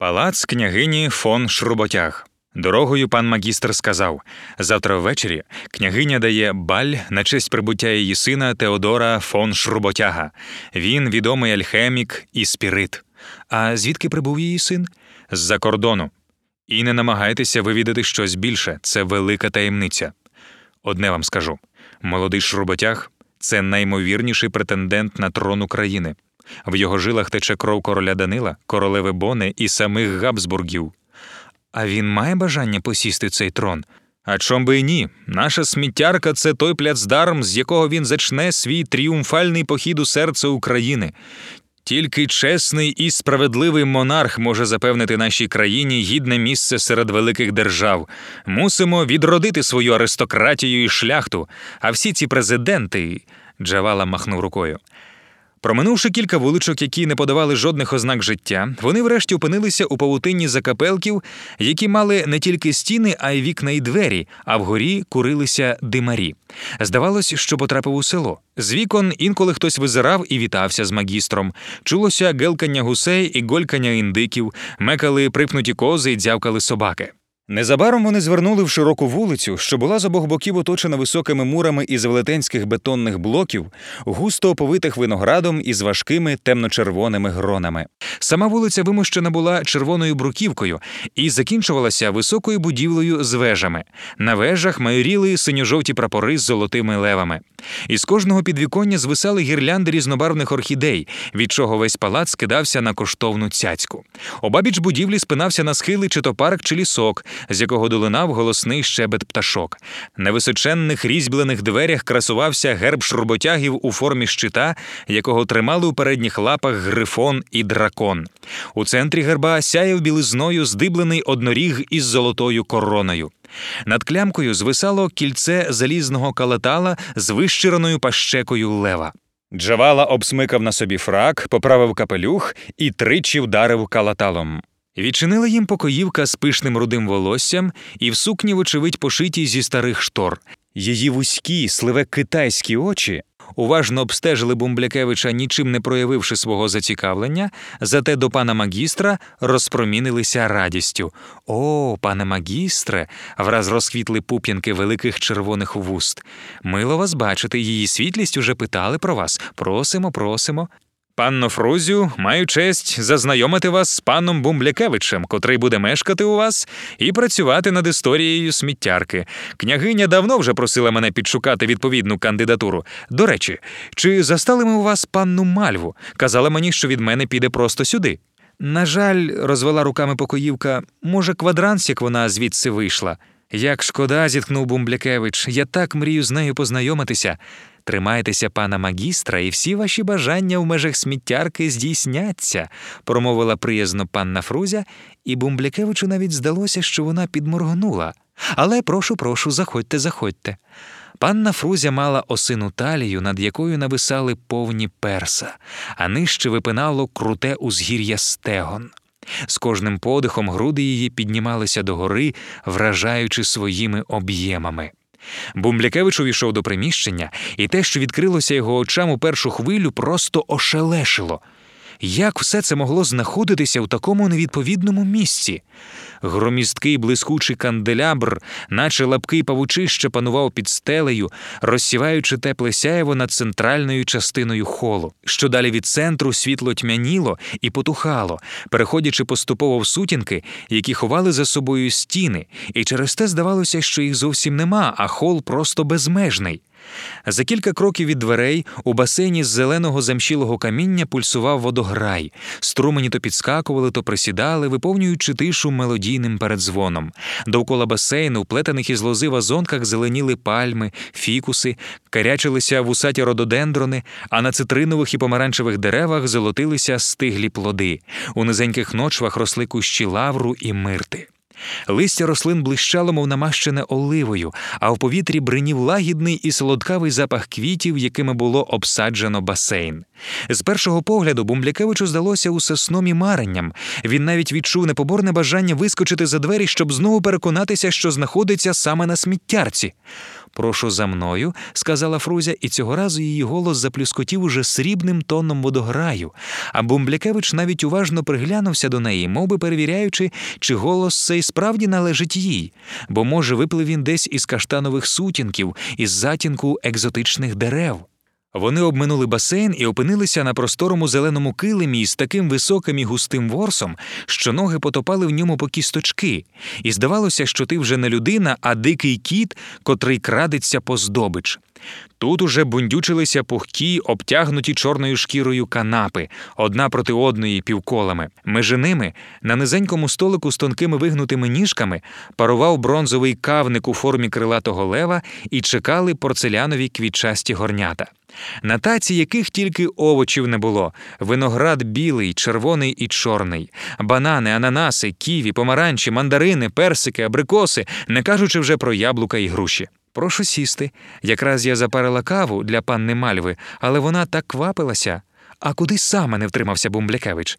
Палац княгині фон Шруботяг. Дорогою пан магістр сказав завтра ввечері княгиня дає баль на честь прибуття її сина Теодора фон Шруботяга. Він відомий альхемік і спірит. А звідки прибув її син? З-за кордону. І не намагайтеся вивідати щось більше це велика таємниця. Одне вам скажу: молодий Шруботяг це наймовірніший претендент на трон України. В його жилах тече кров короля Данила, королеви Бони і самих Габсбургів. А він має бажання посісти цей трон. А чом би і ні? Наша сміттярка це той плацдарм, з якого він зачне свій тріумфальний похід у серце України. Тільки чесний і справедливий монарх може запевнити нашій країні гідне місце серед великих держав. Мусимо відродити свою аристократію і шляхту. А всі ці президенти. Джавала махнув рукою. Проминувши кілька вуличок, які не подавали жодних ознак життя, вони врешті опинилися у павутинні закапелків, які мали не тільки стіни, а й вікна й двері, а вгорі курилися димарі. Здавалось, що потрапив у село. З вікон інколи хтось визирав і вітався з магістром. Чулося гелкання гусей і голькання індиків, мекали припнуті кози і дзявкали собаки. Незабаром вони звернули в широку вулицю, що була з обох боків оточена високими мурами із велетенських бетонних блоків, густо оповитих виноградом із важкими темно-червоними гронами. Сама вулиця вимощена була червоною бруківкою і закінчувалася високою будівлею з вежами. На вежах майоріли синьо-жовті прапори з золотими левами. Із кожного підвіконня звисали гірлянди різнобарвних орхідей, від чого весь палац скидався на коштовну цяцьку. Обабіч будівлі спинався на схили чи то парк, чи лісок, з якого долинав голосний щебет пташок. На височенних різьблених дверях красувався герб шруботягів у формі щита, якого тримали у передніх лапах грифон і дракон. У центрі герба сяяв білизною здиблений одноріг із золотою короною. Над клямкою звисало кільце залізного калатала з вищираною пащекою лева. Джавала обсмикав на собі фрак, поправив капелюх і тричі вдарив калаталом. Відчинила їм покоївка з пишним рудим волоссям і в сукні, вочевидь, пошитій зі старих штор. Її вузькі, сливе китайські очі уважно обстежили Бумблякевича, нічим не проявивши свого зацікавлення, зате до пана магістра розпромінилися радістю. О, пане магістре, враз розквітли пуп'янки великих червоних вуст. Мило вас бачити, її світлість уже питали про вас. Просимо, просимо. Панно Фрузю, маю честь зазнайомити вас з паном Бумблякевичем, котрий буде мешкати у вас і працювати над історією сміттярки. Княгиня давно вже просила мене підшукати відповідну кандидатуру. До речі, чи застали ми у вас панну Мальву? Казала мені, що від мене піде просто сюди. На жаль, розвела руками покоївка, може, квадранс, як вона звідси вийшла. Як шкода, зітхнув Бумблякевич, я так мрію з нею познайомитися. Тримайтеся пана магістра, і всі ваші бажання в межах сміттярки здійсняться, промовила приязно панна Фрузя, і Бумблякевичу навіть здалося, що вона підморгнула. Але прошу, прошу, заходьте, заходьте. Панна Фрузя мала осину талію, над якою нависали повні перса, а нижче випинало круте узгір'я стегон. З кожним подихом груди її піднімалися догори, вражаючи своїми об'ємами. Бумблякевич увійшов до приміщення, і те, що відкрилося його очам у першу хвилю, просто ошелешило. Як все це могло знаходитися у такому невідповідному місці? Громісткий блискучий канделябр, наче лапкий павучище, панував під стелею, розсіваючи тепле сяєво над центральною частиною холу. Що далі від центру світло тьмяніло і потухало, переходячи поступово в сутінки, які ховали за собою стіни, і через те здавалося, що їх зовсім нема, а хол просто безмежний. За кілька кроків від дверей у басейні з зеленого замщілого каміння пульсував водограй. Струмені то підскакували, то присідали, виповнюючи тишу мелодійним передзвоном. Довкола басейну, вплетених із лози вазонках, зеленіли пальми, фікуси, карячилися вусаті рододендрони, а на цитринових і помаранчевих деревах золотилися стиглі плоди. У низеньких ночвах росли кущі лавру і мирти. Листя рослин блищало, мов намащене оливою, а в повітрі бринів лагідний і солодкавий запах квітів, якими було обсаджено басейн. З першого погляду Бумблякевичу здалося усе сном і маренням. Він навіть відчув непоборне бажання вискочити за двері, щоб знову переконатися, що знаходиться саме на сміттярці. Прошу за мною, сказала Фрузя, і цього разу її голос заплюскотів уже срібним тоном водограю. А Бумблякевич навіть уважно приглянувся до неї, мов би перевіряючи, чи голос цей справді належить їй, бо, може, виплив він десь із каштанових сутінків, із затінку екзотичних дерев. Вони обминули басейн і опинилися на просторому зеленому килимі з таким високим і густим ворсом, що ноги потопали в ньому по кісточки, і здавалося, що ти вже не людина, а дикий кіт, котрий крадеться по здобич. Тут уже бундючилися пухкі, обтягнуті чорною шкірою канапи, одна проти одної півколами. Межи ними, на низенькому столику з тонкими вигнутими ніжками, парував бронзовий кавник у формі крилатого лева і чекали порцелянові квітчасті горнята. На таці яких тільки овочів не було: виноград білий, червоний і чорний, банани, ананаси, ківі, помаранчі, мандарини, персики, абрикоси, не кажучи вже про яблука і груші. Прошу сісти. Якраз я запарила каву для панни Мальви, але вона так квапилася. А куди саме не втримався Бумблякевич?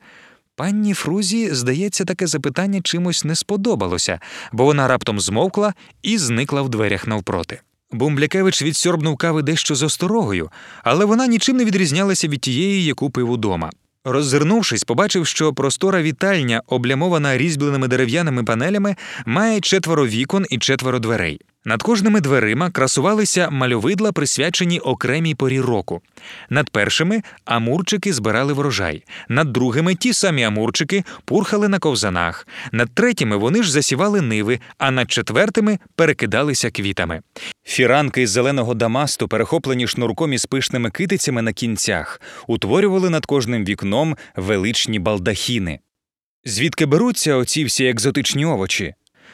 Панні Фрузі, здається, таке запитання чимось не сподобалося, бо вона раптом змовкла і зникла в дверях навпроти. Бумблякевич відсьорбнув кави дещо з осторогою, але вона нічим не відрізнялася від тієї, яку пив удома. Роззирнувшись, побачив, що простора вітальня, облямована різьбленими дерев'яними панелями, має четверо вікон і четверо дверей. Над кожними дверима красувалися мальовидла, присвячені окремій порі року. Над першими амурчики збирали врожай, над другими ті самі амурчики пурхали на ковзанах, над третіми вони ж засівали ниви, а над четвертими перекидалися квітами. Фіранки із зеленого дамасту, перехоплені шнурком із пишними китицями на кінцях, утворювали над кожним вікном величні балдахіни. Звідки беруться оці всі екзотичні овочі?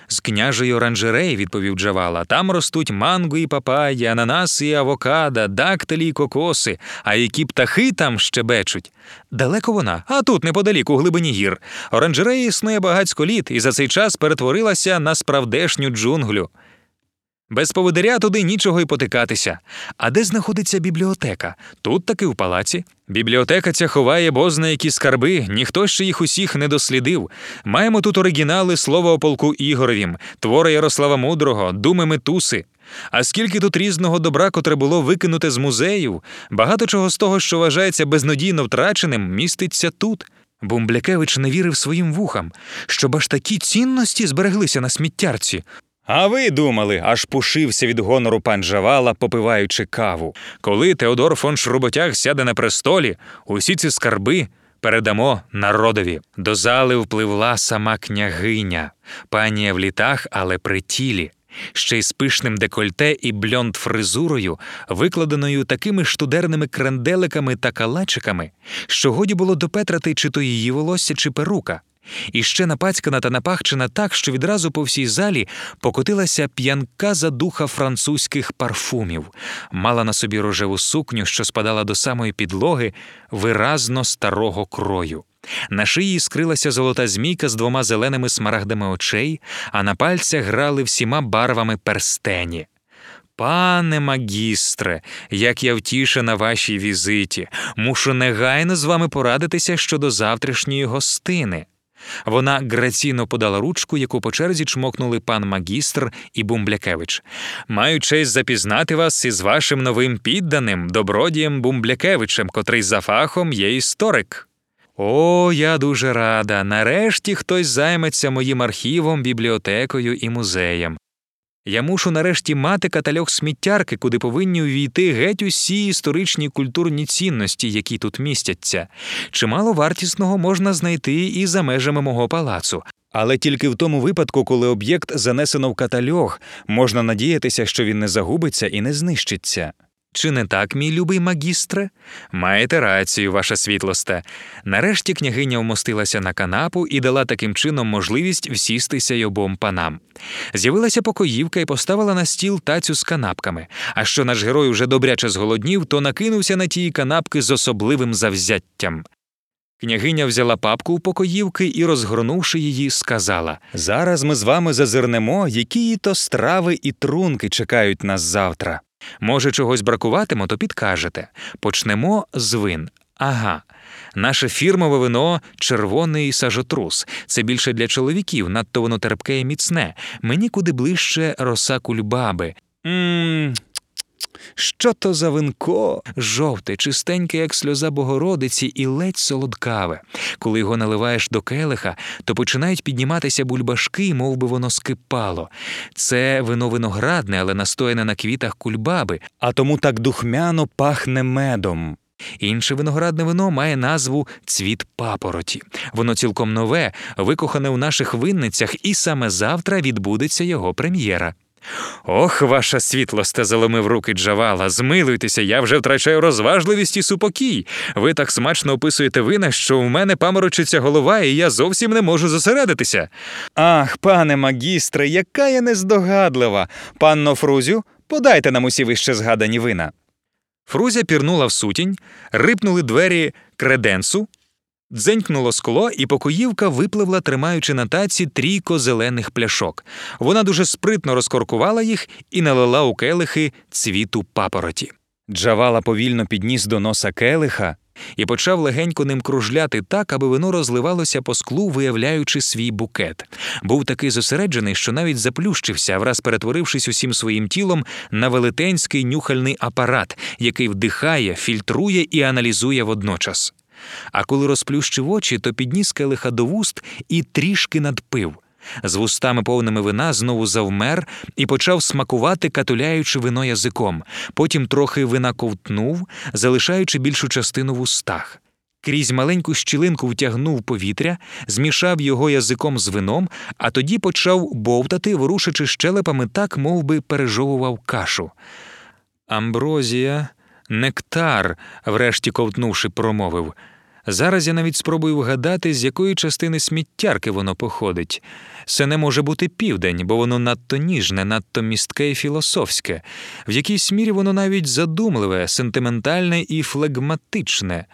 З княжої оранжереї, відповів Джавала, там ростуть манго і папаї, ананаси і авокадо, дактилі і кокоси, а які птахи там щебечуть. Далеко вона, а тут неподалік, у глибині гір. Оранжерея існує багацько літ і за цей час перетворилася на справдешню джунглю. Без поводиря туди нічого й потикатися. А де знаходиться бібліотека? Тут таки в палаці. Бібліотека ця ховає бозна які скарби, ніхто ще їх усіх не дослідив. Маємо тут оригінали слова о полку Ігоровім, твори Ярослава Мудрого, думи Метуси. А скільки тут різного добра, котре було викинуте з музеїв, багато чого з того, що вважається безнадійно втраченим, міститься тут. Бумблякевич не вірив своїм вухам, щоб аж такі цінності збереглися на сміттярці. А ви думали, аж пушився від гонору пан Жавала, попиваючи каву. Коли Теодор фон Шруботяг сяде на престолі, усі ці скарби передамо народові. До зали впливла сама княгиня, панія в літах, але при тілі. Ще й з пишним декольте і бльонд фризурою, викладеною такими штудерними кренделиками та калачиками, що годі було допетрати, чи то її волосся, чи перука. І ще напацькана та напахчена так, що відразу по всій залі покотилася п'янка задуха французьких парфумів, мала на собі рожеву сукню, що спадала до самої підлоги, виразно старого крою. На шиї скрилася золота змійка з двома зеленими смарагдами очей, а на пальцях грали всіма барвами перстені. Пане магістре, як я втішена вашій візиті, мушу негайно з вами порадитися щодо завтрашньої гостини. Вона граційно подала ручку, яку по черзі чмокнули пан магістр і Бумблякевич. Маю честь запізнати вас із вашим новим підданим, добродієм Бумблякевичем, котрий за фахом є історик. О, я дуже рада. Нарешті хтось займеться моїм архівом, бібліотекою і музеєм. Я мушу нарешті мати катальох сміттярки, куди повинні увійти геть усі історичні культурні цінності, які тут містяться. Чимало вартісного можна знайти і за межами мого палацу. Але тільки в тому випадку, коли об'єкт занесено в катальох, можна надіятися, що він не загубиться і не знищиться. Чи не так, мій любий магістре? Маєте рацію, ваша світлосте. Нарешті княгиня вмостилася на канапу і дала таким чином можливість всістися й обом панам. З'явилася покоївка і поставила на стіл тацю з канапками. А що наш герой уже добряче зголоднів, то накинувся на тії канапки з особливим завзяттям. Княгиня взяла папку у покоївки і, розгорнувши її, сказала: Зараз ми з вами зазирнемо, які то страви і трунки чекають нас завтра. Може, чогось бракуватиме, то підкажете. Почнемо з вин. Ага. Наше фірмове вино червоний сажотрус. Це більше для чоловіків, надто воно терпке і міцне. Мені куди ближче роса кульбаби. Мм, що то за винко? Жовте, чистеньке, як сльоза Богородиці, і ледь солодкаве. Коли його наливаєш до келиха, то починають підніматися бульбашки, мов би воно скипало. Це вино виноградне, але настояне на квітах кульбаби, а тому так духмяно пахне медом. Інше виноградне вино має назву цвіт папороті. Воно цілком нове, викохане у наших винницях, і саме завтра відбудеться його прем'єра. Ох, ваша світлосте, заломив руки Джавала. Змилуйтеся, я вже втрачаю розважливість і супокій. Ви так смачно описуєте вина, що у мене паморочиться голова, і я зовсім не можу зосередитися. Ах, пане магістре, яка я нездогадлива. Панно Фрузю, подайте нам усі вище згадані вина. Фрузя пірнула в сутінь, рипнули двері креденсу, Дзенькнуло скло, і покоївка випливла, тримаючи на таці трійко зелених пляшок. Вона дуже спритно розкоркувала їх і налила у келихи цвіту папороті. Джавала повільно підніс до носа келиха і почав легенько ним кружляти так, аби вино розливалося по склу, виявляючи свій букет. Був такий зосереджений, що навіть заплющився, враз перетворившись усім своїм тілом на велетенський нюхальний апарат, який вдихає, фільтрує і аналізує водночас. А коли розплющив очі, то підніс келиха до вуст і трішки надпив. З вустами повними вина знову завмер і почав смакувати, катуляючи вино язиком. Потім трохи вина ковтнув, залишаючи більшу частину в устах. Крізь маленьку щілинку втягнув повітря, змішав його язиком з вином, а тоді почав бовтати, ворушачи щелепами так, мов би пережовував кашу. Амброзія, нектар, врешті ковтнувши, промовив. Зараз я навіть спробую вгадати, з якої частини сміттярки воно походить. Це не може бути південь, бо воно надто ніжне, надто містке і філософське, в якійсь мірі воно навіть задумливе, сентиментальне і флегматичне.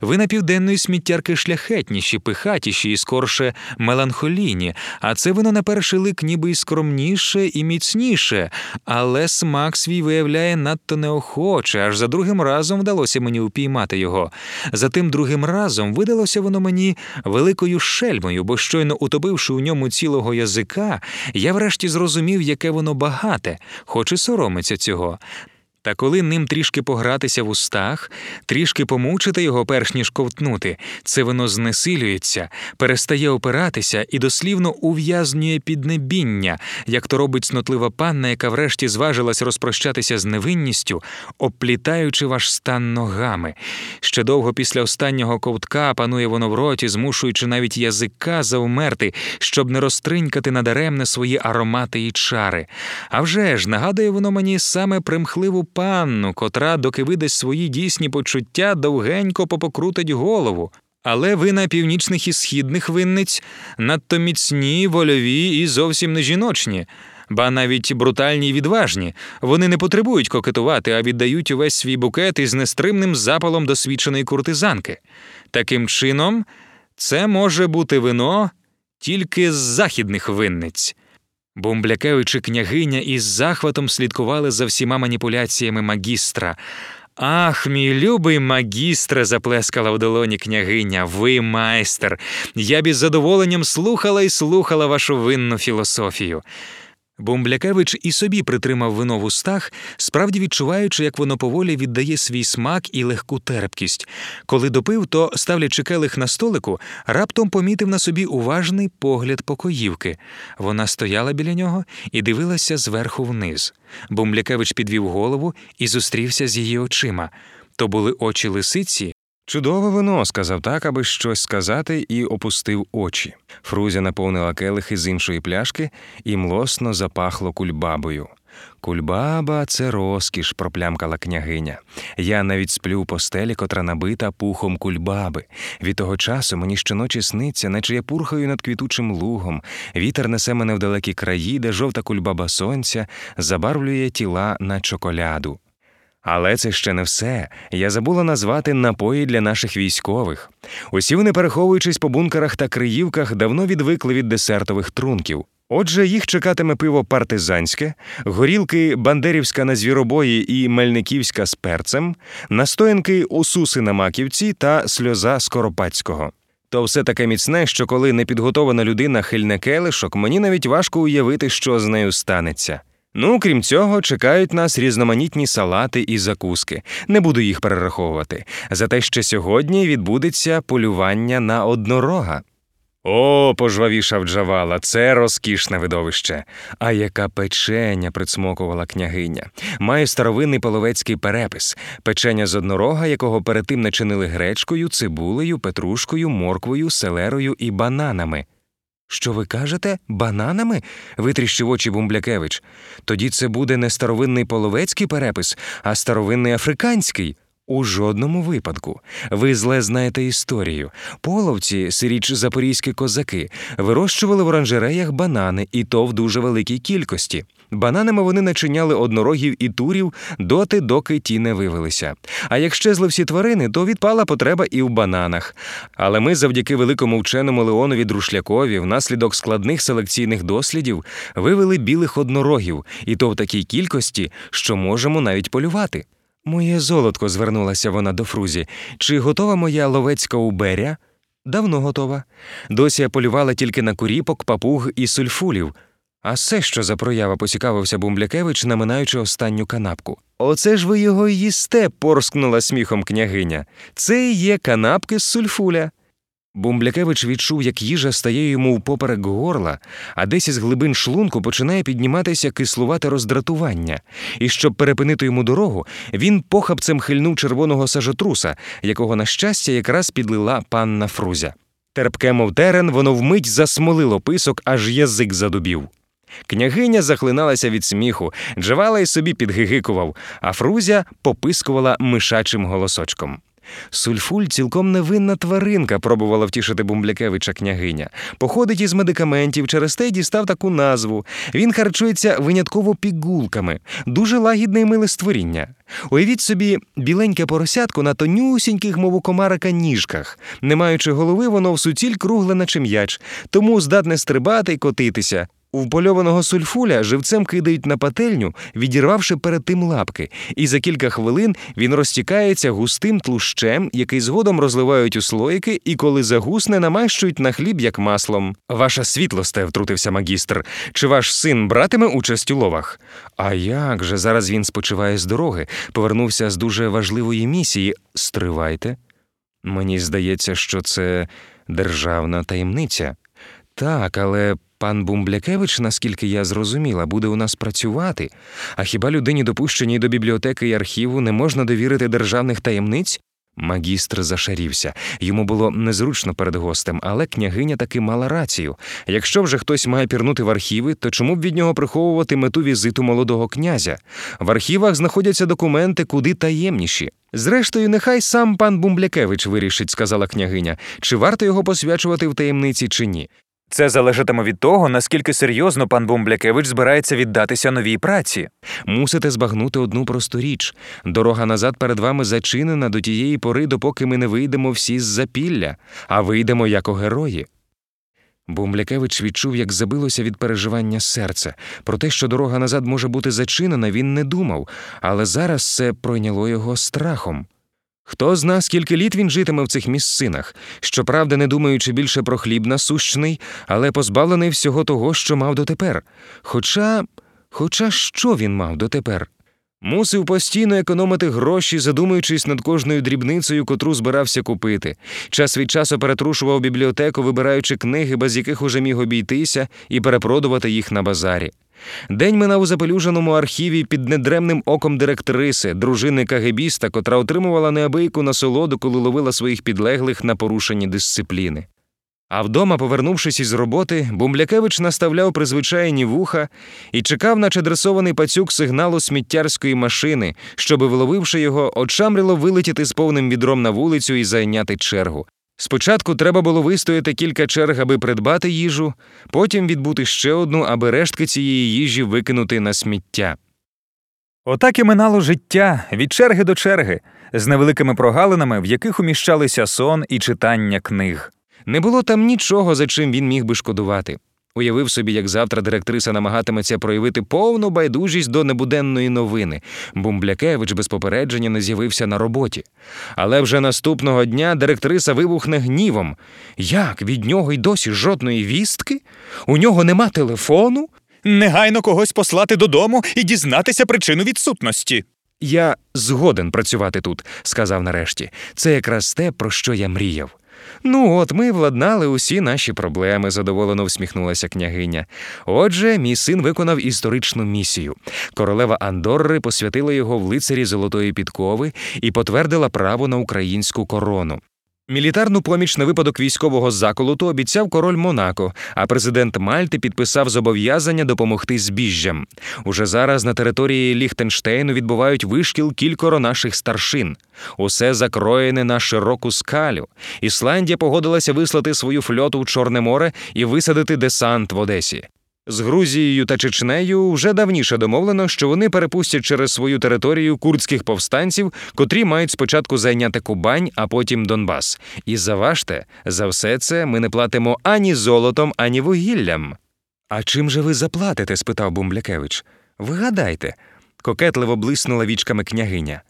Ви на південної сміттярки шляхетніші, пихатіші і скорше меланхолійні, а це воно на перший лик ніби й скромніше і міцніше, але смак свій виявляє надто неохоче, аж за другим разом вдалося мені упіймати його. За тим другим разом видалося воно мені великою шельмою, бо щойно утопивши у ньому цілого язика, я врешті зрозумів, яке воно багате, хоч і соромиться цього. Та коли ним трішки погратися в устах, трішки помучити його, перш ніж ковтнути, це воно знесилюється, перестає опиратися і дослівно ув'язнює піднебіння, як то робить снотлива панна, яка врешті зважилась розпрощатися з невинністю, оплітаючи ваш стан ногами. Ще довго після останнього ковтка панує воно в роті, змушуючи навіть язика завмерти, щоб не розтринькати надаремне свої аромати і чари. А вже ж нагадує воно мені саме примхливу панну, котра, доки видасть свої дійсні почуття, довгенько попокрутить голову. Але ви на північних і східних винниць надто міцні, вольові і зовсім не жіночні, ба навіть брутальні й відважні. Вони не потребують кокетувати, а віддають увесь свій букет із нестримним запалом досвідченої куртизанки. Таким чином, це може бути вино тільки з західних винниць. Бумблякевич і княгиня із захватом слідкували за всіма маніпуляціями магістра. Ах, мій любий магістре, заплескала в долоні княгиня, ви майстер. Я б із задоволенням слухала і слухала вашу винну філософію. Бумблякевич і собі притримав вино в устах, справді відчуваючи, як воно поволі віддає свій смак і легку терпкість. Коли допив, то, ставлячи келих на столику, раптом помітив на собі уважний погляд покоївки. Вона стояла біля нього і дивилася зверху вниз. Бумблякевич підвів голову і зустрівся з її очима. То були очі лисиці, Чудове вино, сказав так, аби щось сказати, і опустив очі. Фрузя наповнила келихи з іншої пляшки і млосно запахло кульбабою. Кульбаба це розкіш, проплямкала княгиня. Я навіть сплю в постелі, котра набита пухом кульбаби. Від того часу мені щоночі сниться, наче я пурхаю над квітучим лугом. Вітер несе мене в далекі краї, де жовта кульбаба сонця забарвлює тіла на чоколяду. Але це ще не все. Я забула назвати напої для наших військових. Усі вони, переховуючись по бункерах та криївках, давно відвикли від десертових трунків. Отже, їх чекатиме пиво партизанське, горілки Бандерівська на звіробої і Мельниківська з перцем, настоянки Усуси на маківці та сльоза Скоропадського. То все таке міцне, що коли непідготована людина хильне келишок, мені навіть важко уявити, що з нею станеться. Ну, крім цього, чекають нас різноманітні салати і закуски. Не буду їх перераховувати. Зате ще сьогодні відбудеться полювання на однорога. О, пожвавішав Джавала, це розкішне видовище. А яка печеня, присмокувала княгиня. Має старовинний половецький перепис, печеня з однорога, якого перед тим начинили гречкою, цибулею, петрушкою, морквою, селерою і бананами. Що ви кажете, бананами? витріщив очі Бумблякевич. Тоді це буде не старовинний половецький перепис, а старовинний африканський. У жодному випадку. Ви зле знаєте історію. Половці, сиріч запорізькі козаки, вирощували в оранжереях банани, і то в дуже великій кількості. Бананами вони начиняли однорогів і турів доти, доки ті не вивелися. А як щезли всі тварини, то відпала потреба і в бананах. Але ми, завдяки великому вченому Леонові Друшлякові, внаслідок складних селекційних дослідів, вивели білих однорогів, і то в такій кількості, що можемо навіть полювати. Моє золотко, звернулася вона до Фрузі. Чи готова моя ловецька уберя? Давно готова. Досі я полювала тільки на куріпок, папуг і сульфулів. А це що за проява поцікавився Бумблякевич, наминаючи останню канапку. Оце ж ви його їсте, порскнула сміхом княгиня. Це і є канапки з сульфуля. Бумблякевич відчув, як їжа стає йому впоперек горла, а десь із глибин шлунку починає підніматися кислувате роздратування. І щоб перепинити йому дорогу, він похапцем хильнув червоного сажотруса, якого, на щастя, якраз підлила панна Фрузя. Терпке, мов терен, воно вмить засмолило писок, аж язик задубів. Княгиня захлиналася від сміху, Джавала й собі підгигикував, а Фрузя попискувала мишачим голосочком. Сульфуль цілком невинна тваринка, пробувала втішити Бумблякевича княгиня. Походить із медикаментів, через те дістав таку назву. Він харчується винятково пігулками, дуже лагідне і миле створіння. Уявіть собі, біленьке поросятко на тонюсіньких, мов у комарика, ніжках. Не маючи голови, воно в суціль кругле, наче м'яч, тому здатне стрибати й котитися. Впольованого сульфуля живцем кидають на пательню, відірвавши перед тим лапки, і за кілька хвилин він розтікається густим тлущем, який згодом розливають у слоїки, і коли загусне, намащують на хліб як маслом. Ваша світлосте, втрутився магістр. Чи ваш син братиме участь у ловах? А як же зараз він спочиває з дороги, повернувся з дуже важливої місії. Стривайте. Мені здається, що це державна таємниця. Так, але пан Бумблякевич, наскільки я зрозуміла, буде у нас працювати. А хіба людині, допущеній до бібліотеки і архіву, не можна довірити державних таємниць? Магістр зашарівся. Йому було незручно перед гостем, але княгиня таки мала рацію. Якщо вже хтось має пірнути в архіви, то чому б від нього приховувати мету візиту молодого князя? В архівах знаходяться документи куди таємніші. Зрештою, нехай сам пан Бумблякевич вирішить, сказала княгиня, чи варто його посвячувати в таємниці, чи ні. Це залежатиме від того, наскільки серйозно пан Бумблякевич збирається віддатися новій праці. Мусите збагнути одну просту річ. Дорога назад перед вами зачинена до тієї пори, допоки ми не вийдемо всі з запілля, а вийдемо як герої. Бумблякевич відчув, як забилося від переживання серце. Про те, що дорога назад може бути зачинена, він не думав, але зараз це пройняло його страхом. Хто зна, скільки літ він житиме в цих місцинах, щоправда, не думаючи більше про хліб насущний, але позбавлений всього того, що мав дотепер. Хоча, хоча що він мав дотепер? Мусив постійно економити гроші, задумуючись над кожною дрібницею, котру збирався купити. Час від часу перетрушував бібліотеку, вибираючи книги, без яких уже міг обійтися, і перепродувати їх на базарі. День минав у запелюженому архіві під недремним оком директриси, дружини кагебіста, котра отримувала неабияку насолоду, коли ловила своїх підлеглих на порушенні дисципліни. А вдома, повернувшись із роботи, Бумблякевич наставляв призвичайні вуха і чекав, наче дресований пацюк сигналу сміттярської машини, щоби, вловивши його, очамріло вилетіти з повним відром на вулицю і зайняти чергу. Спочатку треба було вистояти кілька черг, аби придбати їжу, потім відбути ще одну, аби рештки цієї їжі викинути на сміття. Отак і минало життя від черги до черги, з невеликими прогалинами, в яких уміщалися сон і читання книг. Не було там нічого, за чим він міг би шкодувати. Уявив собі, як завтра директриса намагатиметься проявити повну байдужість до небуденної новини. Бумблякевич без попередження не з'явився на роботі. Але вже наступного дня директриса вибухне гнівом. Як від нього й досі жодної вістки? У нього нема телефону? Негайно когось послати додому і дізнатися причину відсутності. Я згоден працювати тут, сказав нарешті. Це якраз те, про що я мріяв. Ну, от ми владнали усі наші проблеми, задоволено всміхнулася княгиня. Отже, мій син виконав історичну місію. Королева Андорри посвятила його в лицарі золотої підкови і потвердила право на українську корону. Мілітарну поміч на випадок військового заколоту обіцяв король Монако, а президент Мальти підписав зобов'язання допомогти збіжжям. Уже зараз на території Ліхтенштейну відбувають вишкіл кількоро наших старшин. Усе закроєне на широку скалю. Ісландія погодилася вислати свою фльоту в Чорне море і висадити десант в Одесі. З Грузією та Чечнею вже давніше домовлено, що вони перепустять через свою територію курдських повстанців, котрі мають спочатку зайняти Кубань, а потім Донбас. І заважте, за все це ми не платимо ані золотом, ані вугіллям. А чим же ви заплатите? спитав Бумблякевич. Вигадайте. Кокетливо блиснула вічками княгиня.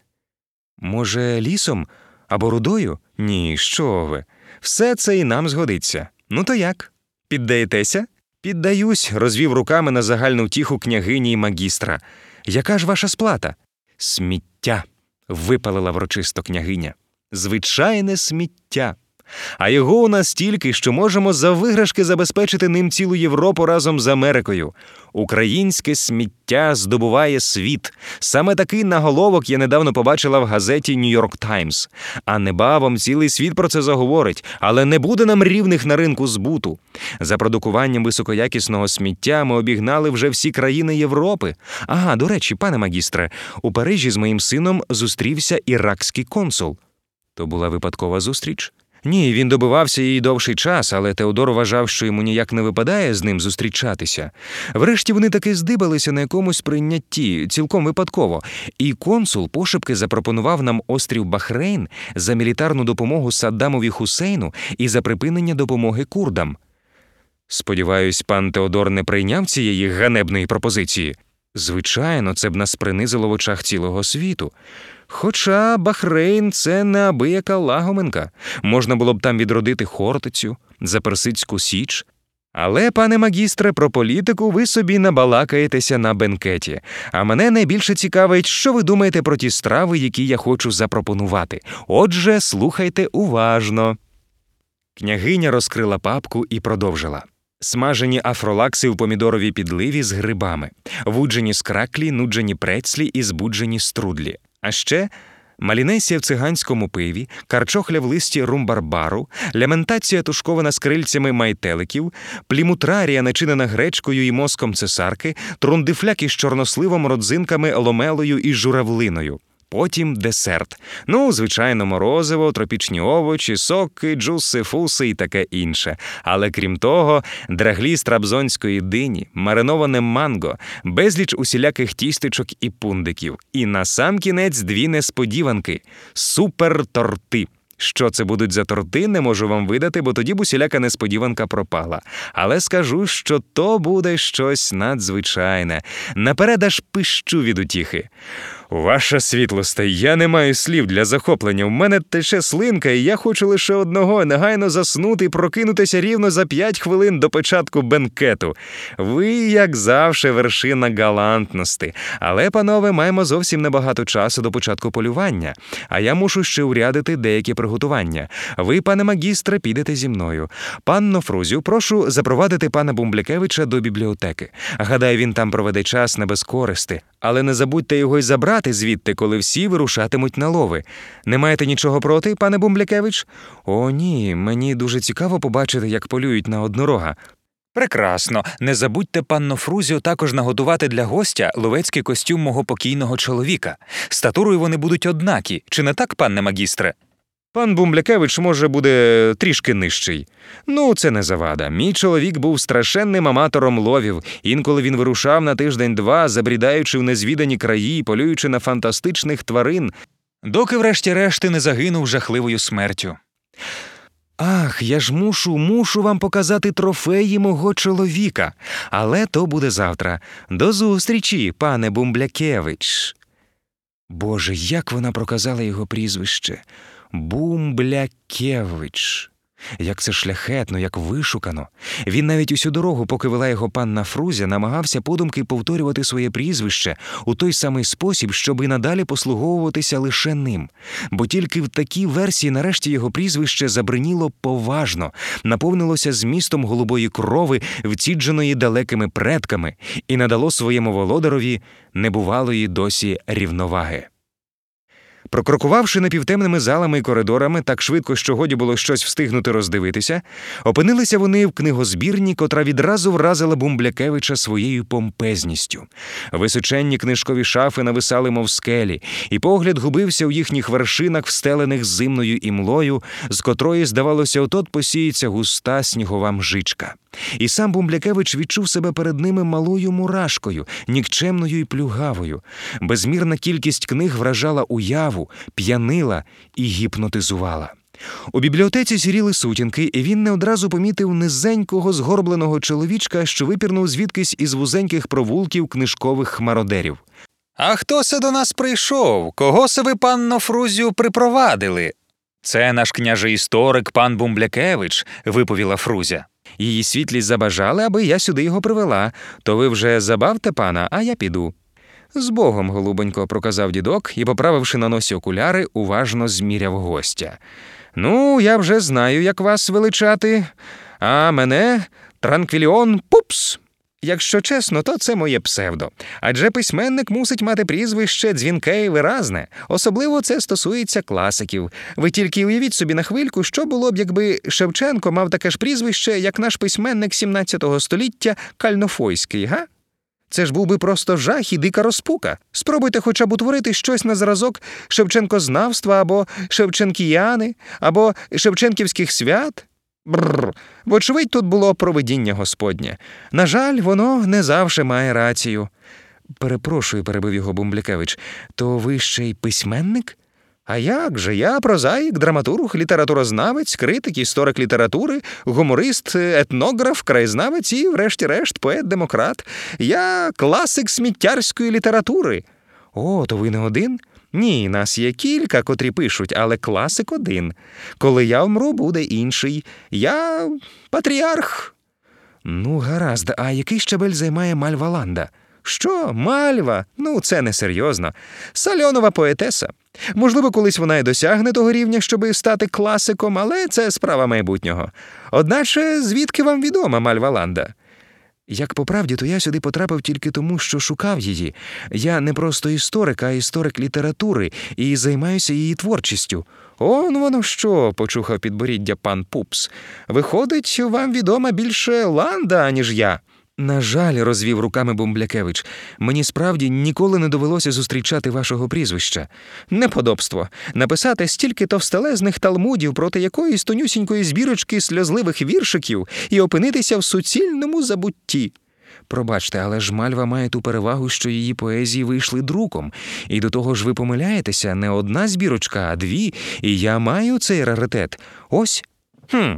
Може, лісом або рудою? Ні, що ви. Все це і нам згодиться. Ну то як? Піддаєтеся? Піддаюсь, розвів руками на загальну втіху княгині і магістра. Яка ж ваша сплата? Сміття. випалила врочисто княгиня. Звичайне сміття. А його у нас стільки, що можемо за виграшки забезпечити ним цілу Європу разом з Америкою. Українське сміття здобуває світ. Саме такий наголовок я недавно побачила в газеті Нью-Йорк Таймс. А небавом цілий світ про це заговорить, але не буде нам рівних на ринку збуту. За продукуванням високоякісного сміття ми обігнали вже всі країни Європи. Ага, до речі, пане магістре, у Парижі з моїм сином зустрівся іракський консул. То була випадкова зустріч? Ні, він добивався її довший час, але Теодор вважав, що йому ніяк не випадає з ним зустрічатися. Врешті вони таки здибалися на якомусь прийнятті, цілком випадково, і консул пошепки запропонував нам острів Бахрейн за мілітарну допомогу Саддамові Хусейну і за припинення допомоги курдам. Сподіваюсь, пан Теодор не прийняв цієї ганебної пропозиції. Звичайно, це б нас принизило в очах цілого світу. Хоча Бахрейн це неабияка лагоменка, можна було б там відродити Хортицю, Заперсидську Січ. Але, пане магістре, про політику ви собі набалакаєтеся на бенкеті. А мене найбільше цікавить, що ви думаєте про ті страви, які я хочу запропонувати. Отже, слухайте уважно. Княгиня розкрила папку і продовжила. Смажені афролакси в помідоровій підливі з грибами, вуджені скраклі, нуджені прецлі і збуджені струдлі. А ще малінесія в циганському пиві, карчохля в листі румбарбару, ляментація тушкована з крильцями майтеликів, плімутрарія, начинена гречкою і мозком цесарки, трундифляк із чорносливом, родзинками, ломелою і журавлиною. Потім десерт. Ну, звичайно, морозиво, тропічні овочі, соки, джуси, фуси і таке інше. Але крім того, драглі з трабзонської дині, мариноване манго, безліч усіляких тістечок і пундиків. І на сам кінець дві несподіванки супер-торти. Що це будуть за торти, не можу вам видати, бо тоді б усіляка несподіванка пропала. Але скажу, що то буде щось надзвичайне. Наперед аж пищу від утіхи. Ваша світлосте, я не маю слів для захоплення. В мене тече слинка, і я хочу лише одного негайно заснути і прокинутися рівно за п'ять хвилин до початку бенкету. Ви, як завше, вершина галантності. Але, панове, маємо зовсім небагато часу до початку полювання, а я мушу ще урядити деякі приготування. Ви, пане магістре, підете зі мною. Панно Фрузю, прошу запровадити пана Бумблякевича до бібліотеки. Гадаю, він там проведе час не без користи. Але не забудьте його й забрати звідти, коли всі вирушатимуть на лови. Не маєте нічого проти, пане Бумблякевич? О, ні, мені дуже цікаво побачити, як полюють на однорога. Прекрасно. Не забудьте, панно Фрузіо, також наготувати для гостя ловецький костюм мого покійного чоловіка. Статурою вони будуть однакі, чи не так, панне магістре? Пан Бумблякевич, може, буде трішки нижчий. Ну, це не завада. Мій чоловік був страшенним аматором ловів. Інколи він вирушав на тиждень-два, забрідаючи в незвідані краї, полюючи на фантастичних тварин. Доки, врешті-решти, не загинув жахливою смертю. Ах, я ж мушу, мушу вам показати трофеї мого чоловіка. Але то буде завтра. До зустрічі, пане Бумблякевич. Боже, як вона проказала його прізвище. Бумблякевич. Як це шляхетно, як вишукано. Він навіть усю дорогу, поки вела його панна Фрузя, намагався подумки повторювати своє прізвище у той самий спосіб, щоб і надалі послуговуватися лише ним. Бо тільки в такій версії нарешті його прізвище забриніло поважно, наповнилося змістом голубої крови, вцідженої далекими предками, і надало своєму володарові небувалої досі рівноваги. Прокрокувавши напівтемними залами і коридорами так швидко, що годі було щось встигнути роздивитися, опинилися вони в книгозбірні, котра відразу вразила Бумблякевича своєю помпезністю. Височенні книжкові шафи нависали, мов скелі, і погляд губився у їхніх вершинах, встелених зимною імлою, з котрої, здавалося, отот посіється густа снігова мжичка. І сам Бумблякевич відчув себе перед ними малою мурашкою, нікчемною і плюгавою. Безмірна кількість книг вражала уяву, п'янила і гіпнотизувала. У бібліотеці сіріли сутінки, і він не одразу помітив низенького згорбленого чоловічка, що випірнув звідкись із вузеньких провулків книжкових хмародерів. А хто се до нас прийшов? Кого се ви, панно Фрузю, припровадили? Це наш княже історик, пан Бумблякевич, виповіла Фрузя. Її світлість забажали, аби я сюди його привела. То ви вже забавте пана, а я піду. З Богом, голубонько, проказав дідок і, поправивши на носі окуляри, уважно зміряв гостя. Ну, я вже знаю, як вас величати, а мене Транквіліон Пупс. Якщо чесно, то це моє псевдо. Адже письменник мусить мати прізвище дзвінке і виразне. Особливо це стосується класиків. Ви тільки уявіть собі на хвильку, що було б, якби Шевченко мав таке ж прізвище, як наш письменник 17 століття Кальнофойський, га? Це ж був би просто жах і дика розпука. Спробуйте хоча б утворити щось на зразок Шевченкознавства або Шевченкіяни, або Шевченківських свят. Бррр. Вочевидь, тут було провидіння Господнє. На жаль, воно не завжди має рацію. Перепрошую, перебив його Бумблякевич, то ви ще й письменник? А як же? Я прозаїк, драматург, літературознавець, критик, історик літератури, гуморист, етнограф, краєзнавець і, врешті-решт, поет-демократ. Я класик сміттярської літератури. О, то ви не один? Ні, нас є кілька, котрі пишуть, але класик один. Коли я вмру, буде інший. Я патріарх. Ну, гаразд, а який щабель займає Мальваланда? Що, мальва? Ну, це несерйозно. Сальонова поетеса. Можливо, колись вона й досягне того рівня, щоби стати класиком, але це справа майбутнього. Одначе, звідки вам відома Мальваланда? Як по правді, то я сюди потрапив тільки тому, що шукав її. Я не просто історик, а історик літератури і займаюся її творчістю. Он воно що, почухав підборіддя пан Пупс. Виходить, вам відома більше ланда, аніж я. На жаль, розвів руками Бумблякевич, мені справді ніколи не довелося зустрічати вашого прізвища. Неподобство написати стільки товстелезних талмудів проти якоїсь тонюсінької збірочки сльозливих віршиків і опинитися в суцільному забутті. Пробачте, але ж Мальва має ту перевагу, що її поезії вийшли друком, і до того ж ви помиляєтеся не одна збірочка, а дві, і я маю цей раритет. Ось. Хм.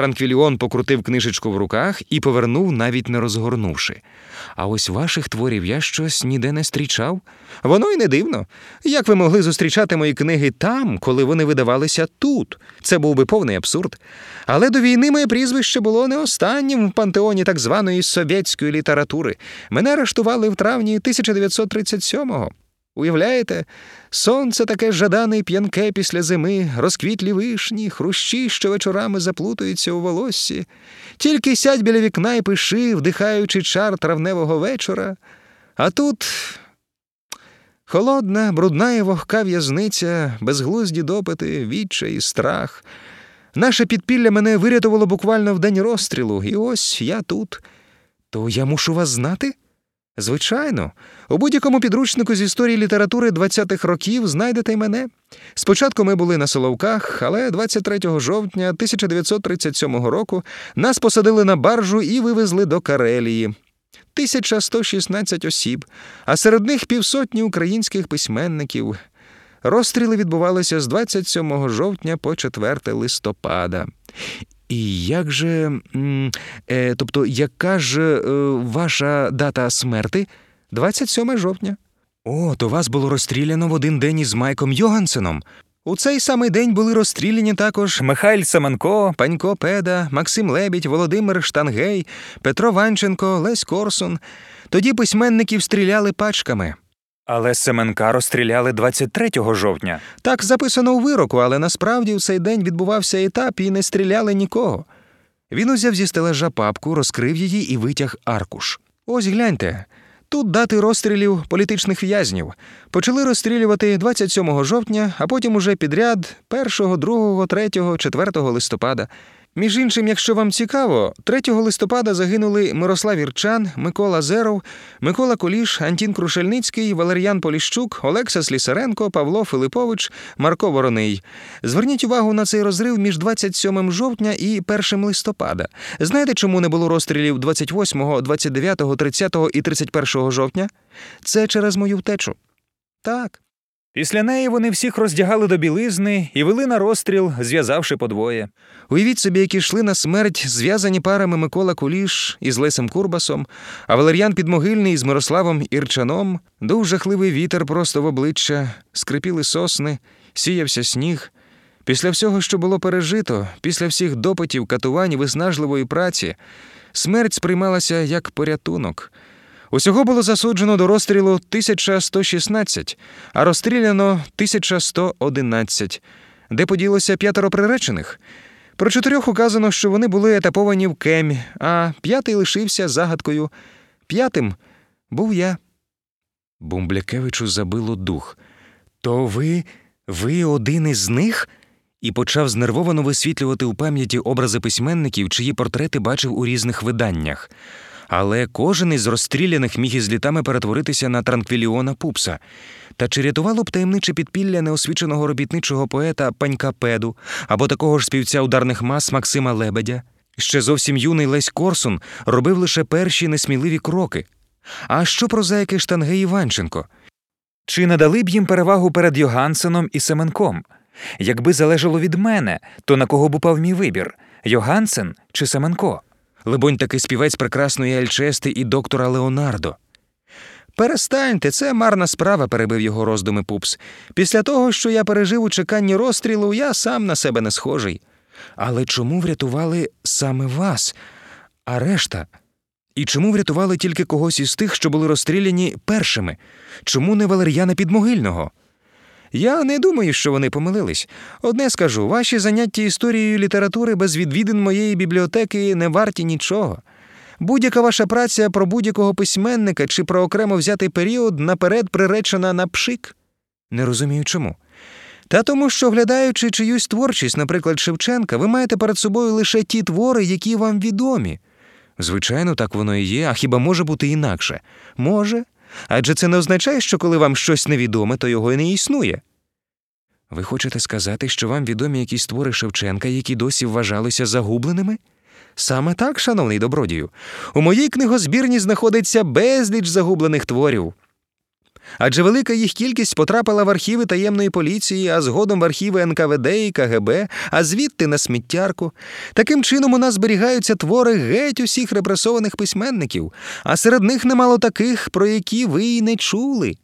Транквіліон покрутив книжечку в руках і повернув, навіть не розгорнувши. А ось ваших творів я щось ніде не зустрічав. Воно й не дивно. Як ви могли зустрічати мої книги там, коли вони видавалися тут? Це був би повний абсурд. Але до війни моє прізвище було не останнім в пантеоні так званої совєтської літератури. Мене арештували в травні 1937-го. Уявляєте, сонце таке жадане й п'янке після зими, розквітлі вишні, хрущі, що вечорами заплутаються у волоссі. Тільки сядь біля вікна й пиши, вдихаючи чар травневого вечора. А тут холодна, брудна і вогка в'язниця, безглузді допити, відчай і страх. Наше підпілля мене вирятувало буквально в день розстрілу, і ось я тут. То я мушу вас знати? Звичайно, у будь-якому підручнику з історії літератури 20-х років знайдете й мене. Спочатку ми були на Соловках, але 23 жовтня 1937 року нас посадили на баржу і вивезли до Карелії. 1116 осіб, а серед них півсотні українських письменників. Розстріли відбувалися з 27 жовтня по 4 листопада. І як же, е, тобто, яка ж е, ваша дата смерти? 27 жовтня. О, то вас було розстріляно в один день із Майком Йогансеном. У цей самий день були розстріляні також Михайль Семенко, Панько Педа, Максим Лебідь, Володимир Штангей, Петро Ванченко, Лесь Корсун. Тоді письменників стріляли пачками. Але Семенка розстріляли 23 жовтня. Так записано у вироку, але насправді у цей день відбувався етап і не стріляли нікого. Він узяв зі стележа папку, розкрив її і витяг аркуш. Ось гляньте. Тут дати розстрілів політичних в'язнів. Почали розстрілювати 27 жовтня, а потім уже підряд 1, 2, 3, 4 листопада. Між іншим, якщо вам цікаво, 3 листопада загинули Мирослав Ірчан, Микола Зеров, Микола Куліш, Антін Крушельницький, Валер'ян Поліщук, Олекса Слісаренко, Павло Филипович, Марко Вороний. Зверніть увагу на цей розрив між 27 жовтня і 1 листопада. Знаєте, чому не було розстрілів 28, 29, 30 і 31 жовтня? Це через мою втечу. Так. Після неї вони всіх роздягали до білизни і вели на розстріл, зв'язавши подвоє. Уявіть собі, які йшли на смерть зв'язані парами Микола Куліш із Лесем Курбасом, а Валер'ян Підмогильний з Мирославом Ірчаном, дув жахливий вітер просто в обличчя, скрипіли сосни, сіявся сніг. Після всього, що було пережито, після всіх допитів, катувань виснажливої праці, смерть сприймалася як порятунок. Усього було засуджено до розстрілу 1116, а розстріляно 1111, де поділося п'ятеро приречених. Про чотирьох указано, що вони були етаповані в кемі, а п'ятий лишився загадкою. П'ятим був я. Бумблякевичу забило дух. То ви, ви один із них? І почав знервовано висвітлювати у пам'яті образи письменників, чиї портрети бачив у різних виданнях. Але кожен із розстріляних міг із літами перетворитися на транквіліона пупса. Та чи рятувало б таємниче підпілля неосвіченого робітничого поета Панька Педу або такого ж співця ударних мас Максима Лебедя? Ще зовсім юний Лесь Корсун робив лише перші несміливі кроки. А що про зайки Штангей Іванченко? Чи надали б їм перевагу перед Йогансеном і Семенком? Якби залежало від мене, то на кого б упав мій вибір Йогансен чи Семенко? Либонь, таки співець прекрасної Ельчести і доктора Леонардо. Перестаньте, це марна справа, перебив його роздуми пупс. Після того, що я пережив у чеканні розстрілу, я сам на себе не схожий. Але чому врятували саме вас, а решта? І чому врятували тільки когось із тих, що були розстріляні першими? Чому не Валер'яна Підмогильного? Я не думаю, що вони помилились. Одне скажу, ваші заняття історією літератури без відвідин моєї бібліотеки не варті нічого. Будь-яка ваша праця про будь-якого письменника чи про окремо взятий період наперед приречена на пшик. Не розумію чому. Та тому, що, глядаючи чиюсь творчість, наприклад, Шевченка, ви маєте перед собою лише ті твори, які вам відомі. Звичайно, так воно і є, а хіба може бути інакше? Може. Адже це не означає, що коли вам щось невідоме, то його і не існує. Ви хочете сказати, що вам відомі якісь твори Шевченка, які досі вважалися загубленими? Саме так, шановний добродію. У моїй книгозбірні знаходиться безліч загублених творів. Адже велика їх кількість потрапила в архіви таємної поліції, а згодом в архіви НКВД і КГБ, а звідти на сміттярку. Таким чином у нас зберігаються твори геть усіх репресованих письменників, а серед них немало таких, про які ви й не чули.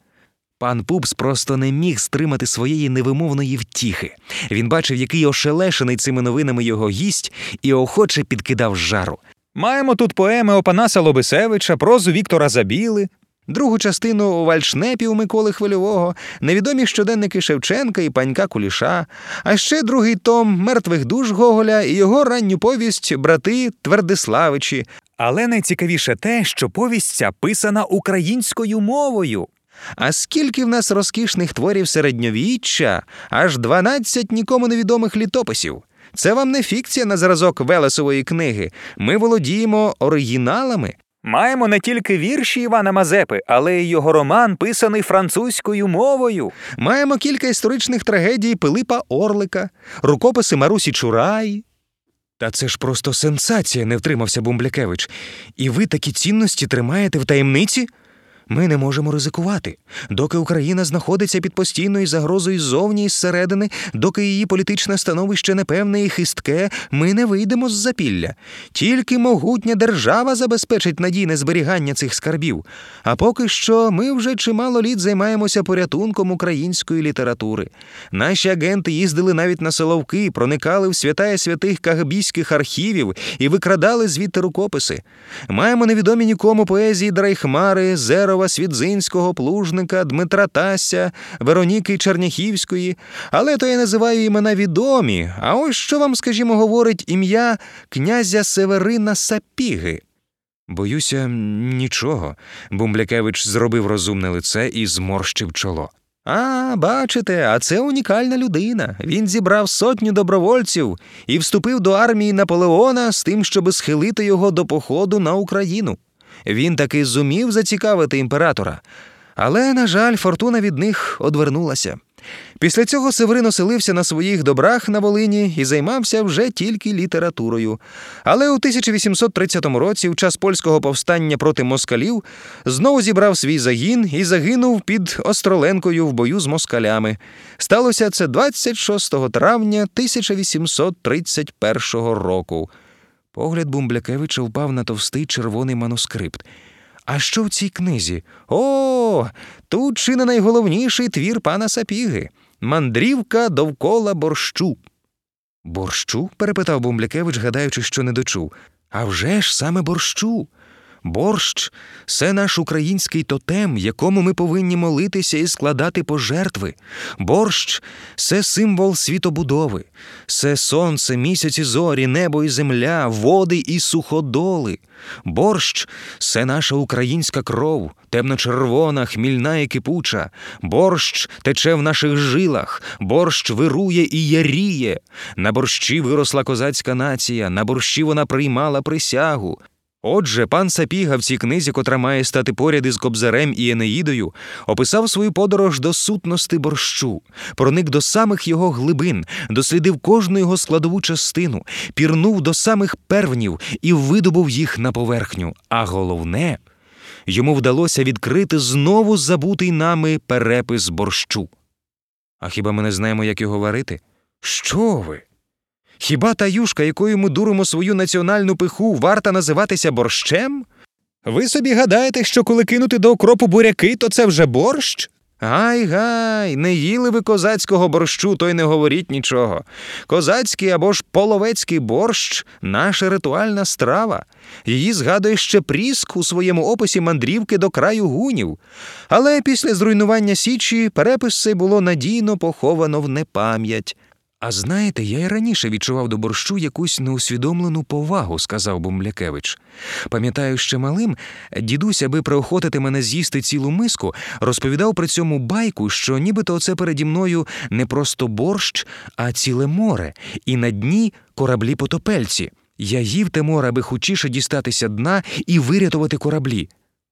Пан Пупс просто не міг стримати своєї невимовної втіхи. Він бачив, який ошелешений цими новинами його гість, і охоче підкидав жару. Маємо тут поеми Опанаса Лобисевича, прозу Віктора Забіли. Другу частину вальшнепів Миколи Хвильового, невідомі щоденники Шевченка і панька Куліша, а ще другий том мертвих душ Гоголя і його ранню повість Брати Твердиславичі. Але найцікавіше те, що повість ця писана українською мовою. А скільки в нас розкішних творів середньовіччя, аж 12 нікому невідомих літописів. Це вам не фікція на зразок Велесової книги. Ми володіємо оригіналами. Маємо не тільки вірші Івана Мазепи, але й його роман, писаний французькою мовою. Маємо кілька історичних трагедій Пилипа Орлика, рукописи Марусі Чурай. Та це ж просто сенсація, не втримався Бумблякевич. І ви такі цінності тримаєте в таємниці? Ми не можемо ризикувати. Доки Україна знаходиться під постійною загрозою ззовні і зсередини, доки її політичне становище непевне і хистке, ми не вийдемо з запілля. Тільки могутня держава забезпечить надійне зберігання цих скарбів. А поки що ми вже чимало літ займаємося порятунком української літератури. Наші агенти їздили навіть на Соловки, проникали в святая святих кагабійських архівів і викрадали звідти рукописи. Маємо невідомі нікому поезії Драйхмари, Зерова, Свідзинського, Плужника, Дмитра Тася, Вероніки Черняхівської, але то я називаю імена відомі. А ось що вам, скажімо, говорить ім'я князя Северина Сапіги. Боюся, нічого. Бумблякевич зробив розумне лице і зморщив чоло. А, бачите, а це унікальна людина. Він зібрав сотню добровольців і вступив до армії Наполеона з тим, щоби схилити його до походу на Україну. Він таки зумів зацікавити імператора. Але, на жаль, фортуна від них одвернулася. Після цього Северин оселився на своїх добрах на Волині і займався вже тільки літературою. Але у 1830 році, в час польського повстання проти москалів, знову зібрав свій загін і загинув під Остроленкою в бою з москалями. Сталося це 26 травня 1831 року. Погляд Бумблякевича впав на товстий червоний манускрипт. А що в цій книзі? О, тут чи не найголовніший твір пана Сапіги мандрівка довкола борщу. Борщу? перепитав Бумблякевич, гадаючи, що не дочув. А вже ж саме борщу. Борщ це наш український тотем, якому ми повинні молитися і складати пожертви. Борщ це символ світобудови, це сонце, місяць і зорі, небо і земля, води і суходоли. Борщ це наша українська кров, темно-червона, хмільна і кипуча. Борщ тече в наших жилах, борщ вирує і яріє. На борщі виросла козацька нація, на борщі вона приймала присягу. Отже, пан Сапіга в цій книзі, котра має стати поряд із Кобзарем і Енеїдою, описав свою подорож до сутності борщу, проник до самих його глибин, дослідив кожну його складову частину, пірнув до самих первнів і видобув їх на поверхню. А головне, йому вдалося відкрити знову забутий нами перепис борщу. А хіба ми не знаємо, як його варити? Що ви? Хіба та юшка, якою ми дуримо свою національну пиху, варта називатися борщем? Ви собі гадаєте, що коли кинути до окропу буряки, то це вже борщ? Гай гай, не їли ви козацького борщу, то й не говоріть нічого. Козацький або ж половецький борщ наша ритуальна страва. Її згадує ще Пріск у своєму описі мандрівки до краю гунів. Але після зруйнування Січі перепис цей було надійно поховано в непам'ять. А знаєте, я й раніше відчував до борщу якусь неусвідомлену повагу, сказав Бумлякевич. Пам'ятаю, ще малим дідусь, аби приохотити мене з'їсти цілу миску, розповідав при цьому байку, що нібито оце переді мною не просто борщ, а ціле море, і на дні кораблі потопельці. Я їв те море, аби хучіше дістатися дна і вирятувати кораблі.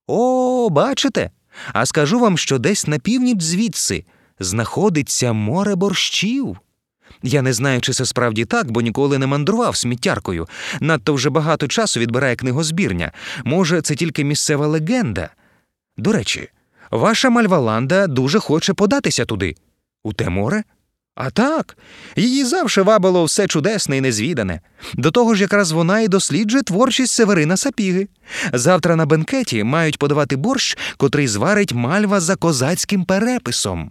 О, бачите? А скажу вам, що десь на північ звідси знаходиться море борщів. Я не знаю, чи це справді так, бо ніколи не мандрував сміттяркою. Надто вже багато часу відбирає книгозбірня. Може, це тільки місцева легенда. До речі, ваша Мальваланда дуже хоче податися туди. У те море? А так, її завше вабило все чудесне і незвідане. До того ж, якраз вона і досліджує творчість Северина Сапіги. Завтра на бенкеті мають подавати борщ, котрий зварить мальва за козацьким переписом.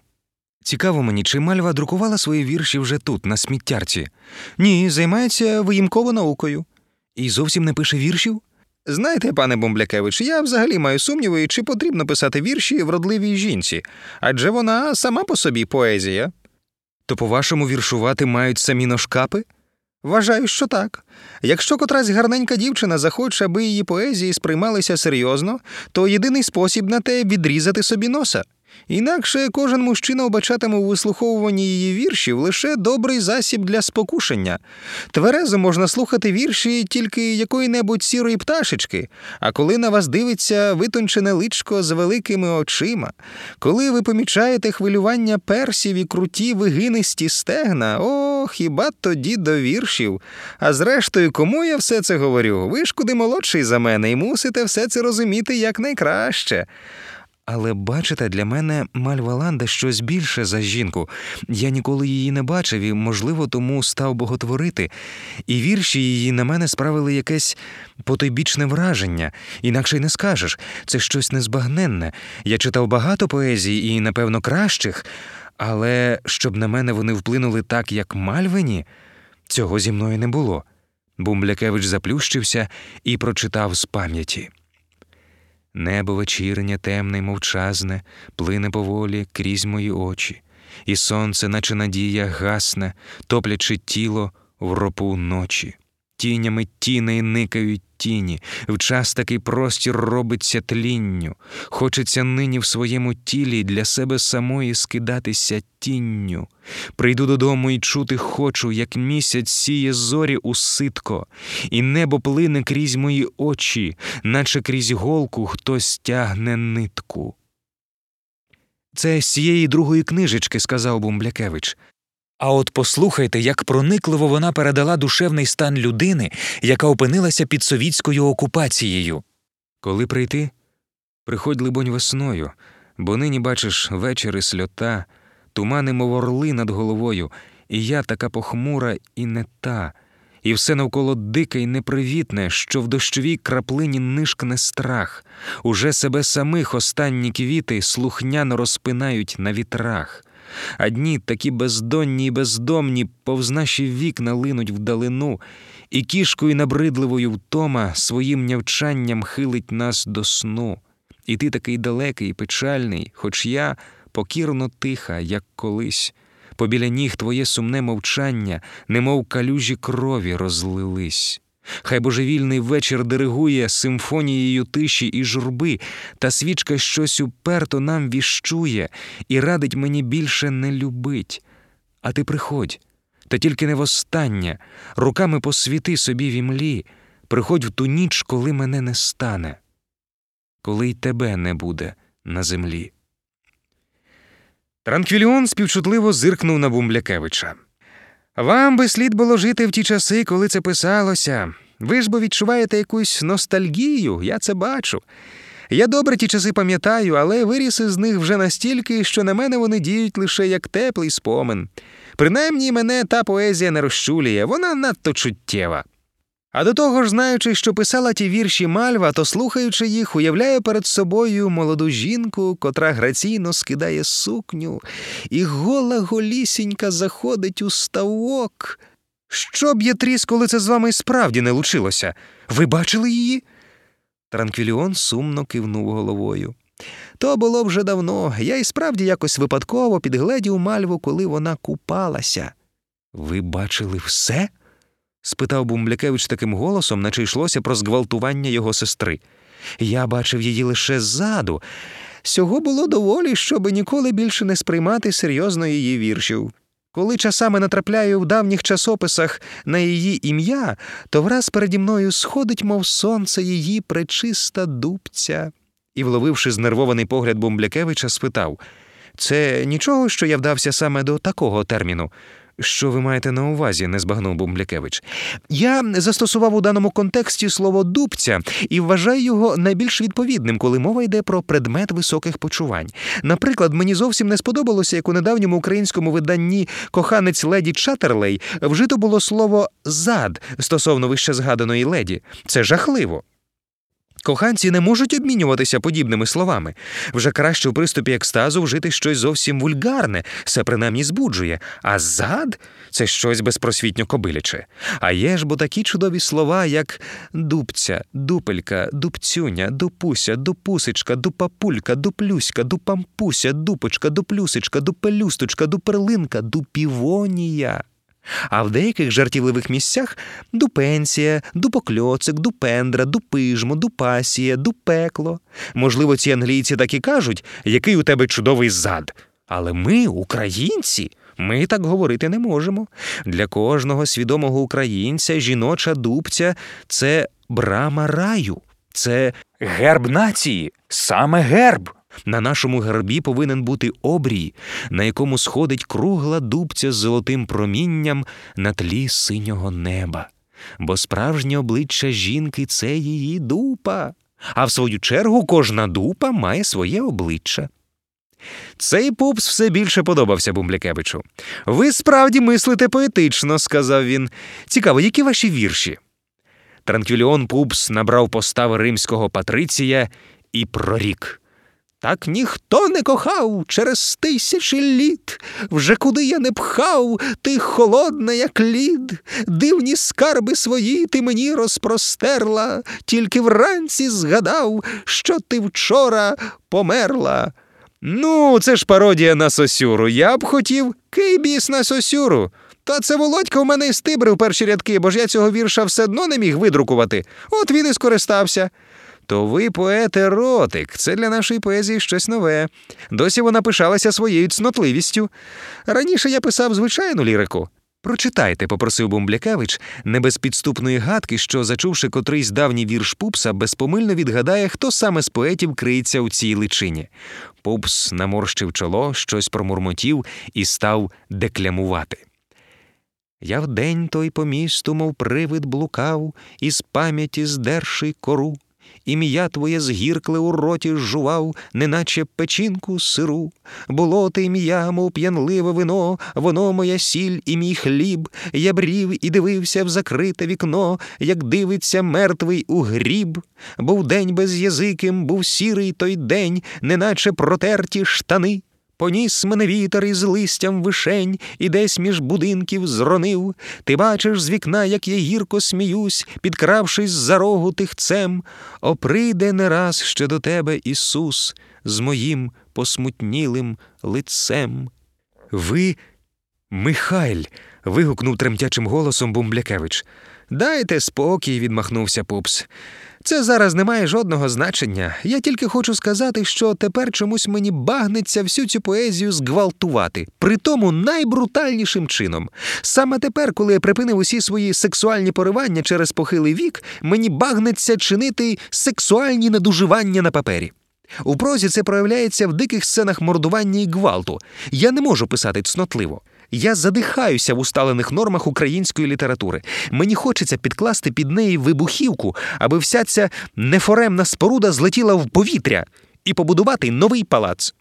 Цікаво мені, чи Мальва друкувала свої вірші вже тут, на сміттярці? Ні, займається виїмково наукою. І зовсім не пише віршів? Знаєте, пане Бомблякевич, я взагалі маю сумніви, чи потрібно писати вірші вродливій жінці, адже вона сама по собі поезія. То, по-вашому, віршувати мають самі ножкапи? Вважаю, що так. Якщо котрась гарненька дівчина захоче, аби її поезії сприймалися серйозно, то єдиний спосіб на те відрізати собі носа. Інакше кожен мужчина вбачатиме у вислуховуванні її віршів лише добрий засіб для спокушення. Тверезо можна слухати вірші тільки якої-небудь сірої пташечки, а коли на вас дивиться витончене личко з великими очима, коли ви помічаєте хвилювання персів і круті вигинисті стегна, о, хіба тоді до віршів. А зрештою, кому я все це говорю? Ви ж куди молодший за мене і мусите все це розуміти якнайкраще. Але бачите, для мене Мальваланда щось більше за жінку. Я ніколи її не бачив і, можливо, тому став боготворити. І вірші її на мене справили якесь потойбічне враження, інакше й не скажеш. Це щось незбагненне. Я читав багато поезій і, напевно, кращих, але щоб на мене вони вплинули так, як Мальвині, цього зі мною не було. Бумблякевич заплющився і прочитав з пам'яті. Небо вечірнє, темне й мовчазне, плине поволі крізь мої очі, і сонце, наче надія, гасне, топлячи тіло в ропу ночі. Тінями тіни никають тіні, час такий простір робиться тлінню. Хочеться нині в своєму тілі для себе самої скидатися тінню. Прийду додому і чути хочу, як місяць сіє зорі у ситко, і небо плине крізь мої очі, наче крізь голку хтось тягне нитку. Це з цієї другої книжечки, сказав Бумблякевич. А от послухайте, як проникливо вона передала душевний стан людини, яка опинилася під совітською окупацією. Коли прийти? Приходь, либонь, весною, бо нині бачиш вечори сльота, тумани, мов орли над головою, і я така похмура і не та, і все навколо дике й непривітне, що в дощовій краплині нишкне страх, уже себе самих останні квіти слухняно розпинають на вітрах. А дні такі бездонні й бездомні повз наші вікна линуть вдалину, і кішкою набридливою втома своїм нявчанням хилить нас до сну. І ти такий далекий і печальний, хоч я покірно тиха, як колись. Побіля ніг твоє сумне мовчання, немов калюжі крові розлились. Хай божевільний вечір диригує симфонією тиші і журби, та свічка щось уперто нам віщує і радить мені більше не любить. А ти приходь, та тільки не востаннє, руками посвіти собі в імлі, приходь в ту ніч, коли мене не стане, коли й тебе не буде на землі. Транквіліон співчутливо зиркнув на Бумблякевича. Вам би слід було жити в ті часи, коли це писалося. Ви ж бо відчуваєте якусь ностальгію, я це бачу. Я добре ті часи пам'ятаю, але виріс із них вже настільки, що на мене вони діють лише як теплий спомин. Принаймні мене та поезія не розчулює, вона надто чуттєва. А до того ж, знаючи, що писала ті вірші мальва, то слухаючи їх, уявляю перед собою молоду жінку, котра граційно скидає сукню, і гола голісінька заходить у ставок. Що б є тріс, коли це з вами справді не лучилося? Ви бачили її? Транквіліон сумно кивнув головою. То було вже давно. Я і справді якось випадково підгледів мальву, коли вона купалася. Ви бачили все? Спитав Бумблякевич таким голосом, наче йшлося про зґвалтування його сестри. Я бачив її лише ззаду. Сього було доволі, щоби ніколи більше не сприймати серйозно її віршів. Коли часами натрапляю в давніх часописах на її ім'я, то враз переді мною сходить, мов сонце, її пречиста дубця. І, вловивши знервований погляд Бумблякевича, спитав це нічого, що я вдався саме до такого терміну. Що ви маєте на увазі, не збагнув Бумблякевич. Я застосував у даному контексті слово дубця і вважаю його найбільш відповідним, коли мова йде про предмет високих почувань. Наприклад, мені зовсім не сподобалося, як у недавньому українському виданні коханець леді Чатерлей вжито було слово зад стосовно вище згаданої леді. Це жахливо. Коханці не можуть обмінюватися подібними словами. Вже краще в приступі екстазу вжити щось зовсім вульгарне, це принаймні збуджує, а зад це щось безпросвітньо кобиляче. А є ж бо такі чудові слова, як дубця, дупелька, дубцюня, дупуся, дупусечка, дупапулька, дуплюська, дупампуся, дупочка, дуплюсечка, дупелюсточка, дуперлинка, дупівонія. А в деяких жартівливих місцях дупенсія, дупокльоцик, дупендра, дупижмо, дупасія, дупекло. Можливо, ці англійці так і кажуть, який у тебе чудовий зад. Але ми, українці, ми так говорити не можемо. Для кожного свідомого українця жіноча дубця це брама раю, це Герб нації, саме герб. На нашому гербі повинен бути обрій, на якому сходить кругла дубця з золотим промінням на тлі синього неба. Бо справжнє обличчя жінки це її дупа. А в свою чергу кожна дупа має своє обличчя. Цей пупс все більше подобався Бумблякевичу. Ви справді мислите поетично, сказав він. Цікаво, які ваші вірші? Транквіліон Пупс набрав постави римського патриція і прорік. Так ніхто не кохав через тисячі літ. Вже куди я не пхав, ти холодна, як лід. Дивні скарби свої ти мені розпростерла, тільки вранці згадав, що ти вчора померла. Ну, це ж пародія на сосюру. Я б хотів кейбіс на сосюру. Та це Володька в мене і стибрив перші рядки, бо ж я цього вірша все одно не міг видрукувати. От він і скористався. То ви поет еротик, це для нашої поезії щось нове. Досі вона пишалася своєю цнотливістю. Раніше я писав звичайну лірику. Прочитайте, попросив Бумблякевич, не без підступної гадки, що, зачувши котрийсь давній вірш Пупса, безпомильно відгадає, хто саме з поетів криється у цій личині. Пупс наморщив чоло, щось промурмотів і став деклямувати. Я вдень той по місту, мов привид блукав, із пам'яті здерши кору. Ім'я твоє згіркле у роті жував, неначе печінку сиру. Було те ім'я, мов п'янливе вино, воно моя сіль і мій хліб. Я брів і дивився в закрите вікно, як дивиться мертвий у гріб. Був день безязиким, був сірий той день, неначе протерті штани. Поніс мене вітер із листям вишень і десь між будинків зронив. Ти бачиш з вікна, як я гірко сміюсь, підкравшись за рогу тихцем. О, прийде не раз ще до тебе, Ісус, з моїм посмутнілим лицем. Ви, Михайль. вигукнув тремтячим голосом Бумблякевич. Дайте спокій, відмахнувся Пупс. Це зараз не має жодного значення. Я тільки хочу сказати, що тепер чомусь мені багнеться всю цю поезію зґвалтувати, притому найбрутальнішим чином. Саме тепер, коли я припинив усі свої сексуальні поривання через похилий вік, мені багнеться чинити сексуальні надуживання на папері. У прозі це проявляється в диких сценах мордування і гвалту. Я не можу писати цнотливо. Я задихаюся в усталених нормах української літератури. Мені хочеться підкласти під неї вибухівку, аби вся ця нефоремна споруда злетіла в повітря і побудувати новий палац.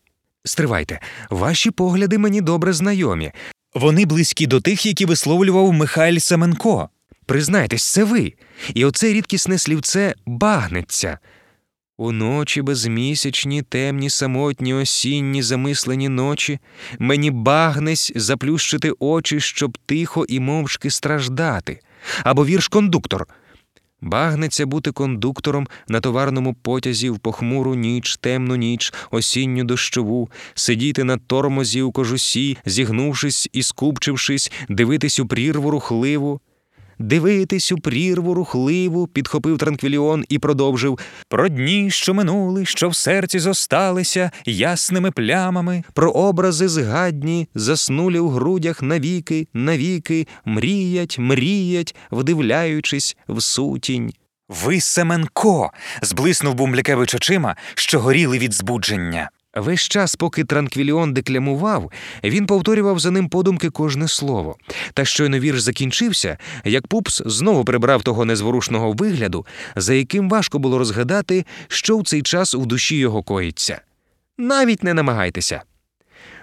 Стривайте, ваші погляди мені добре знайомі. Вони близькі до тих, які висловлював Михайль Семенко. Признайтесь, це ви. І оце рідкісне слівце багнеться. У ночі безмісячні, темні, самотні, осінні, замислені ночі, мені багнесь заплющити очі, щоб тихо і мовчки страждати. Або вірш кондуктор. Багнеться бути кондуктором на товарному потязі в похмуру ніч, темну ніч, осінню дощову, сидіти на тормозі у кожусі, зігнувшись і скупчившись, дивитись у прірву рухливу. Дивитись у прірву рухливу, підхопив Транквіліон і продовжив Про дні, що минули, що в серці зосталися ясними плямами. про образи згадні, заснулі в грудях навіки, навіки, мріять, мріять, вдивляючись в сутінь. Ви Семенко. зблиснув Бумблякевич очима, що горіли від збудження. Весь час, поки Транквіліон деклямував, він повторював за ним подумки кожне слово. Та щойно вірш закінчився, як Пупс знову прибрав того незворушного вигляду, за яким важко було розгадати, що в цей час у душі його коїться. Навіть не намагайтеся.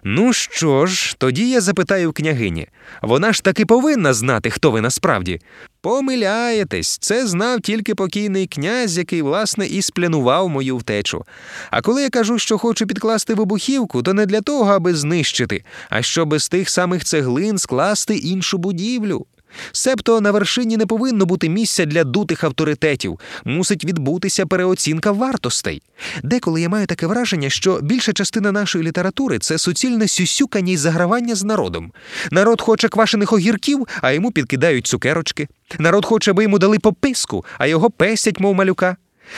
Ну що ж, тоді я запитаю княгині. Вона ж таки повинна знати, хто ви насправді. Помиляєтесь, це знав тільки покійний князь, який, власне, і сплянував мою втечу. А коли я кажу, що хочу підкласти вибухівку, то не для того, аби знищити, а щоб з тих самих цеглин скласти іншу будівлю. Себто на вершині не повинно бути місця для дутих авторитетів, мусить відбутися переоцінка вартостей. Деколи я маю таке враження, що більша частина нашої літератури це суцільне сюсюкання й загравання з народом. Народ хоче квашених огірків, а йому підкидають цукерочки. Народ хоче, аби йому дали пописку, а його пестять, мов малюка.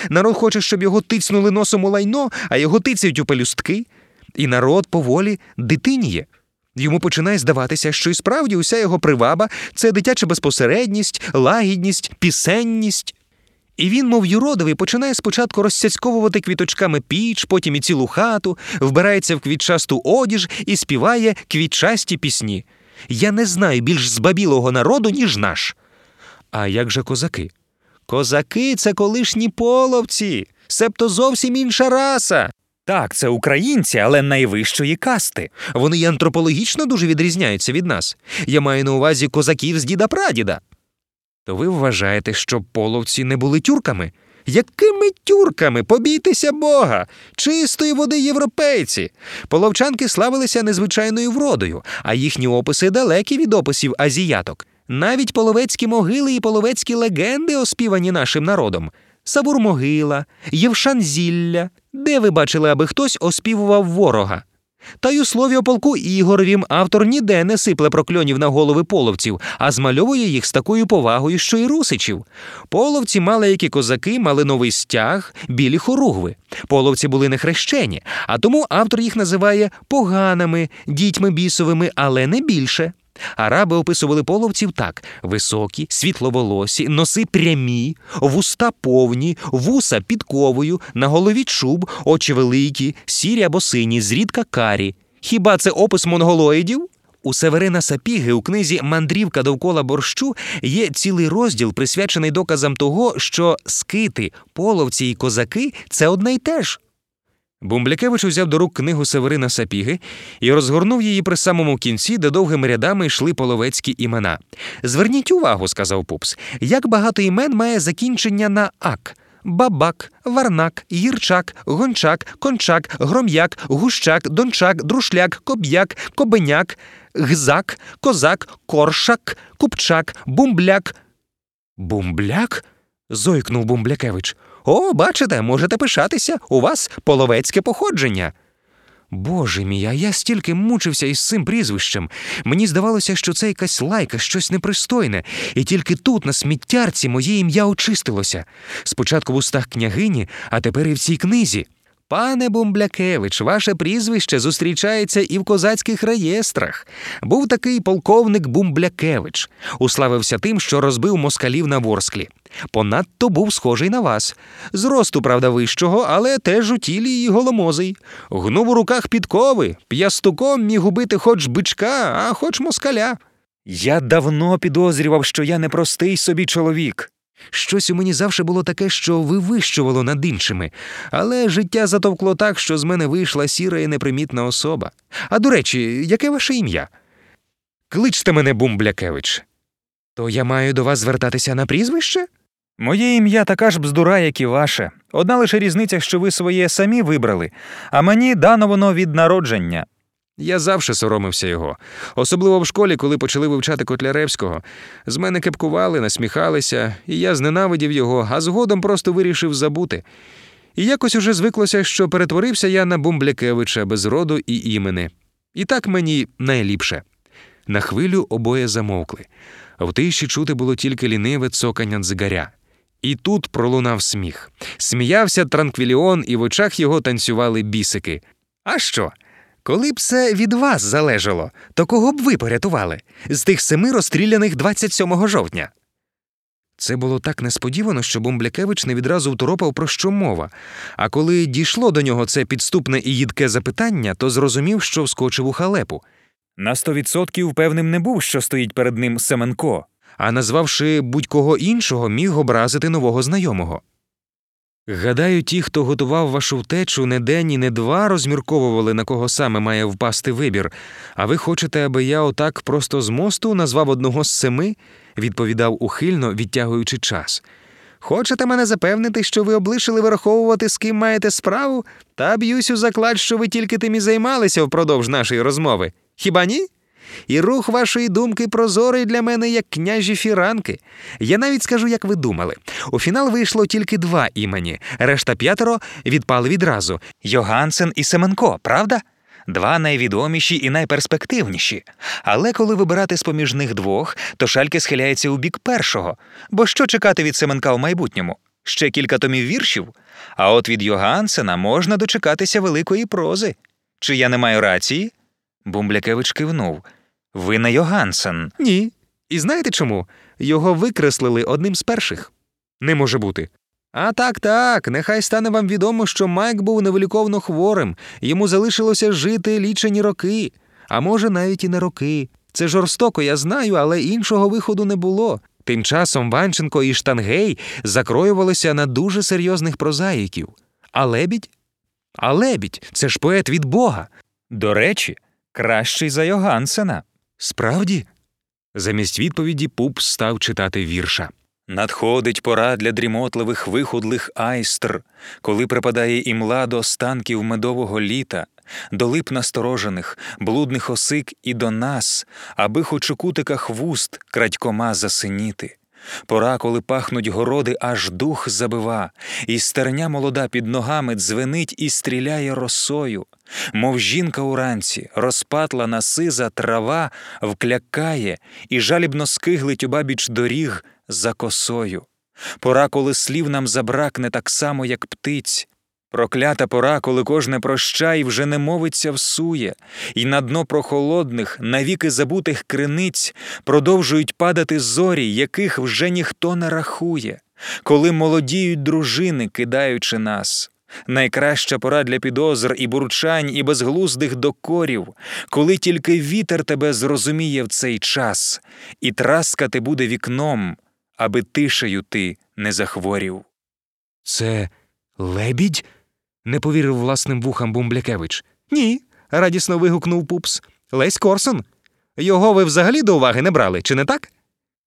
Народ хоче, щоб його тицнули носом у лайно, а його тицяють у пелюстки. І народ поволі дитиніє. Йому починає здаватися, що і справді уся його приваба це дитяча безпосередність, лагідність, пісенність. І він, мов юродивий, починає спочатку розсяцьковувати квіточками піч, потім і цілу хату, вбирається в квітчасту одіж і співає квітчасті пісні. Я не знаю більш збабілого народу, ніж наш. А як же козаки? Козаки це колишні половці, себто зовсім інша раса. Так, це українці, але найвищої касти. Вони й антропологічно дуже відрізняються від нас. Я маю на увазі козаків з діда прадіда. То ви вважаєте, що половці не були тюрками? Якими тюрками? Побійтеся Бога! Чистої води європейці. Половчанки славилися незвичайною вродою, а їхні описи далекі від описів азіяток. Навіть половецькі могили і половецькі легенди оспівані нашим народом. Савур-могила, Євшанзілля. Де ви бачили, аби хтось оспівував ворога? Та й у слові о полку Ігоровім автор ніде не сипле прокльонів на голови половців, а змальовує їх з такою повагою, що й русичів. Половці мали, як і козаки, мали новий стяг, білі хоругви. Половці були не хрещені, а тому автор їх називає поганими, дітьми бісовими, але не більше. Араби описували половців так: високі, світловолосі, носи прямі, вуста повні, вуса підковою, на голові чуб, очі великі, сірі або сині, зрідка карі. Хіба це опис монголоїдів? У Северина Сапіги у книзі Мандрівка довкола борщу є цілий розділ, присвячений доказам того, що скити, половці і козаки це одне й те ж. Бумблякевич взяв до рук книгу Северина Сапіги і розгорнув її при самому кінці, де довгими рядами йшли половецькі імена. Зверніть увагу, сказав Пупс, як багато імен має закінчення на ак. Бабак, Варнак, Гірчак, Гончак, Кончак, Гром'як, Гущак, Дончак, Друшляк, Коб'як, Кобеняк, Гзак, Козак, Коршак, Купчак, Бумбляк. Бумбляк? зойкнув Бумблякевич. О, бачите, можете пишатися, у вас половецьке походження. Боже мій, а я стільки мучився із цим прізвищем. Мені здавалося, що це якась лайка, щось непристойне, і тільки тут, на сміттярці, моє ім'я очистилося. Спочатку в устах княгині, а тепер і в цій книзі. Пане Бумблякевич, ваше прізвище зустрічається і в козацьких реєстрах. Був такий полковник Бумблякевич, уславився тим, що розбив москалів на Ворсклі. Понадто був схожий на вас. Зросту, правда, вищого, але теж у тілі і голомозий. Гнув у руках підкови, п'ястуком міг убити хоч бичка, а хоч москаля. Я давно підозрював, що я непростий собі чоловік. Щось у мені завжди було таке, що вивищувало над іншими, але життя затовкло так, що з мене вийшла сіра і непримітна особа. А до речі, яке ваше ім'я? Кличте мене Бумблякевич. То я маю до вас звертатися на прізвище? Моє ім'я така ж бздура, як і ваше. Одна лише різниця, що ви своє самі вибрали, а мені дано воно від народження. Я завжди соромився його, особливо в школі, коли почали вивчати Котляревського. З мене кепкували, насміхалися, і я зненавидів його, а згодом просто вирішив забути. І якось уже звиклося, що перетворився я на Бумблякевича без роду і імени. І так мені найліпше. На хвилю обоє замовкли. В тиші чути було тільки ліниве цокання дзигаря. І тут пролунав сміх. Сміявся транквіліон, і в очах його танцювали бісики. А що? Коли б це від вас залежало, то кого б ви порятували з тих семи розстріляних 27 жовтня? Це було так несподівано, що Бумблякевич не відразу второпав, про що мова. А коли дійшло до нього це підступне і їдке запитання, то зрозумів, що вскочив у халепу. На сто відсотків певним не був, що стоїть перед ним Семенко. а назвавши будь-кого іншого, міг образити нового знайомого. Гадаю, ті, хто готував вашу втечу, не день і не два розмірковували, на кого саме має впасти вибір. А ви хочете, аби я отак просто з мосту назвав одного з семи? відповідав ухильно, відтягуючи час. Хочете мене запевнити, що ви облишили вираховувати, з ким маєте справу, та б'юсь у заклад, що ви тільки тим і займалися впродовж нашої розмови. Хіба ні? І рух вашої думки прозорий для мене, як княжі фіранки. Я навіть скажу, як ви думали. У фінал вийшло тільки два імені, решта п'ятеро відпали відразу. Йогансен і Семенко, правда? Два найвідоміші і найперспективніші. Але коли вибирати з поміж них двох, то шальки схиляється у бік першого. Бо що чекати від Семенка в майбутньому? Ще кілька томів віршів? А от від Йогансена можна дочекатися великої прози. Чи я не маю рації? Бумблякевич кивнув. Ви не Йогансен. Ні. І знаєте чому? Його викреслили одним з перших. Не може бути. А так, так, нехай стане вам відомо, що Майк був невиліковно хворим, йому залишилося жити лічені роки, а може, навіть і не роки. Це жорстоко, я знаю, але іншого виходу не було. Тим часом Ванченко і Штангей закроювалися на дуже серйозних прозаїків. А лебідь? А лебідь це ж поет від Бога. До речі, кращий за Йогансена. Справді? Замість відповіді пуп став читати вірша. Надходить пора для дрімотливих вихудлих айстр, коли припадає імла до останків медового літа, до лип насторожених, блудних осик і до нас, аби хоч у кутиках вуст крадькома засиніти. Пора, коли пахнуть городи, аж дух забива, і стерня молода під ногами дзвенить і стріляє росою, мов жінка уранці, розпатлана сиза трава вклякає і жалібно скиглить у бабіч доріг за косою. Пора, коли слів нам забракне так само, як птиць. Проклята пора, коли кожне прощай вже не мовиться всує, і на дно прохолодних, навіки забутих криниць продовжують падати зорі, яких вже ніхто не рахує, коли молодіють дружини, кидаючи нас. Найкраща пора для підозр і бурчань, і безглуздих докорів, коли тільки вітер тебе зрозуміє в цей час, і траскати буде вікном, аби тишею ти не захворів. Це лебідь? не повірив власним вухам Бумблякевич. Ні, радісно вигукнув пупс. Лесь Корсон. Його ви взагалі до уваги не брали, чи не так?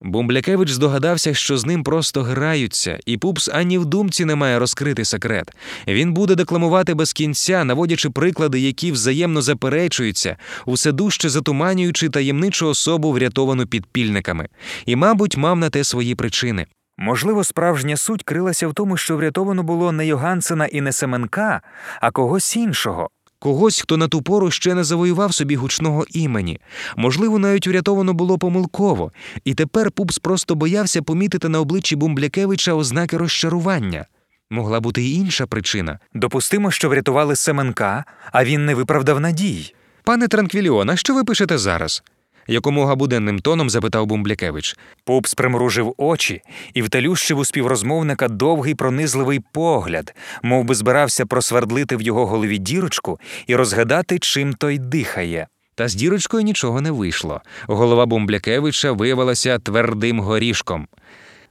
Бумблякевич здогадався, що з ним просто граються, і пупс ані в думці не має розкрити секрет. Він буде декламувати без кінця, наводячи приклади, які взаємно заперечуються, усе дужче затуманюючи таємничу особу, врятовану підпільниками, і, мабуть, мав на те свої причини. Можливо, справжня суть крилася в тому, що врятовано було не Йогансена і не Семенка, а когось іншого. Когось, хто на ту пору ще не завоював собі гучного імені. Можливо, навіть врятовано було помилково, і тепер пупс просто боявся помітити на обличчі Бумблякевича ознаки розчарування. Могла бути й інша причина. Допустимо, що врятували Семенка, а він не виправдав надій. Пане Транквіліона, що ви пишете зараз? Якомога буденним тоном запитав Бумблякевич. Пупс примружив очі і втелющив у співрозмовника довгий пронизливий погляд, мов би збирався просвердлити в його голові дірочку і розгадати, чим той дихає. Та з дірочкою нічого не вийшло. Голова Бумблякевича виявилася твердим горішком.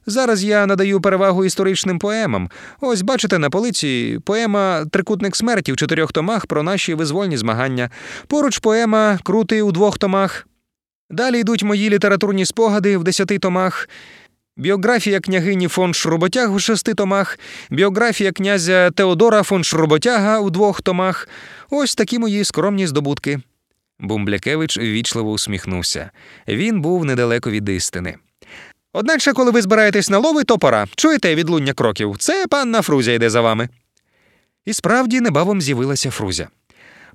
Зараз я надаю перевагу історичним поемам. Ось бачите на полиці поема Трикутник смерті в чотирьох томах про наші визвольні змагання. Поруч поема Крутий у двох томах. Далі йдуть мої літературні спогади в десяти томах. Біографія княгині фон Шруботяг у шести томах, біографія князя Теодора фон Шруботяга у двох томах. Ось такі мої скромні здобутки. Бумблякевич ввічливо усміхнувся. Він був недалеко від істини. Одначе, коли ви збираєтесь на лови, то пора. Чуєте відлуння кроків? Це панна Фрузя йде за вами. І справді небавом з'явилася Фрузя.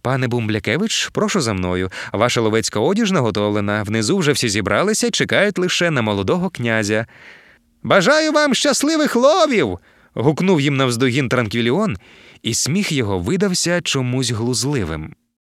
Пане Бумблякевич, прошу за мною. Ваша ловецька одіж наготовлена. Внизу вже всі зібралися, чекають лише на молодого князя. Бажаю вам щасливих ловів. гукнув їм навздогін Транквіліон, і сміх його видався чомусь глузливим.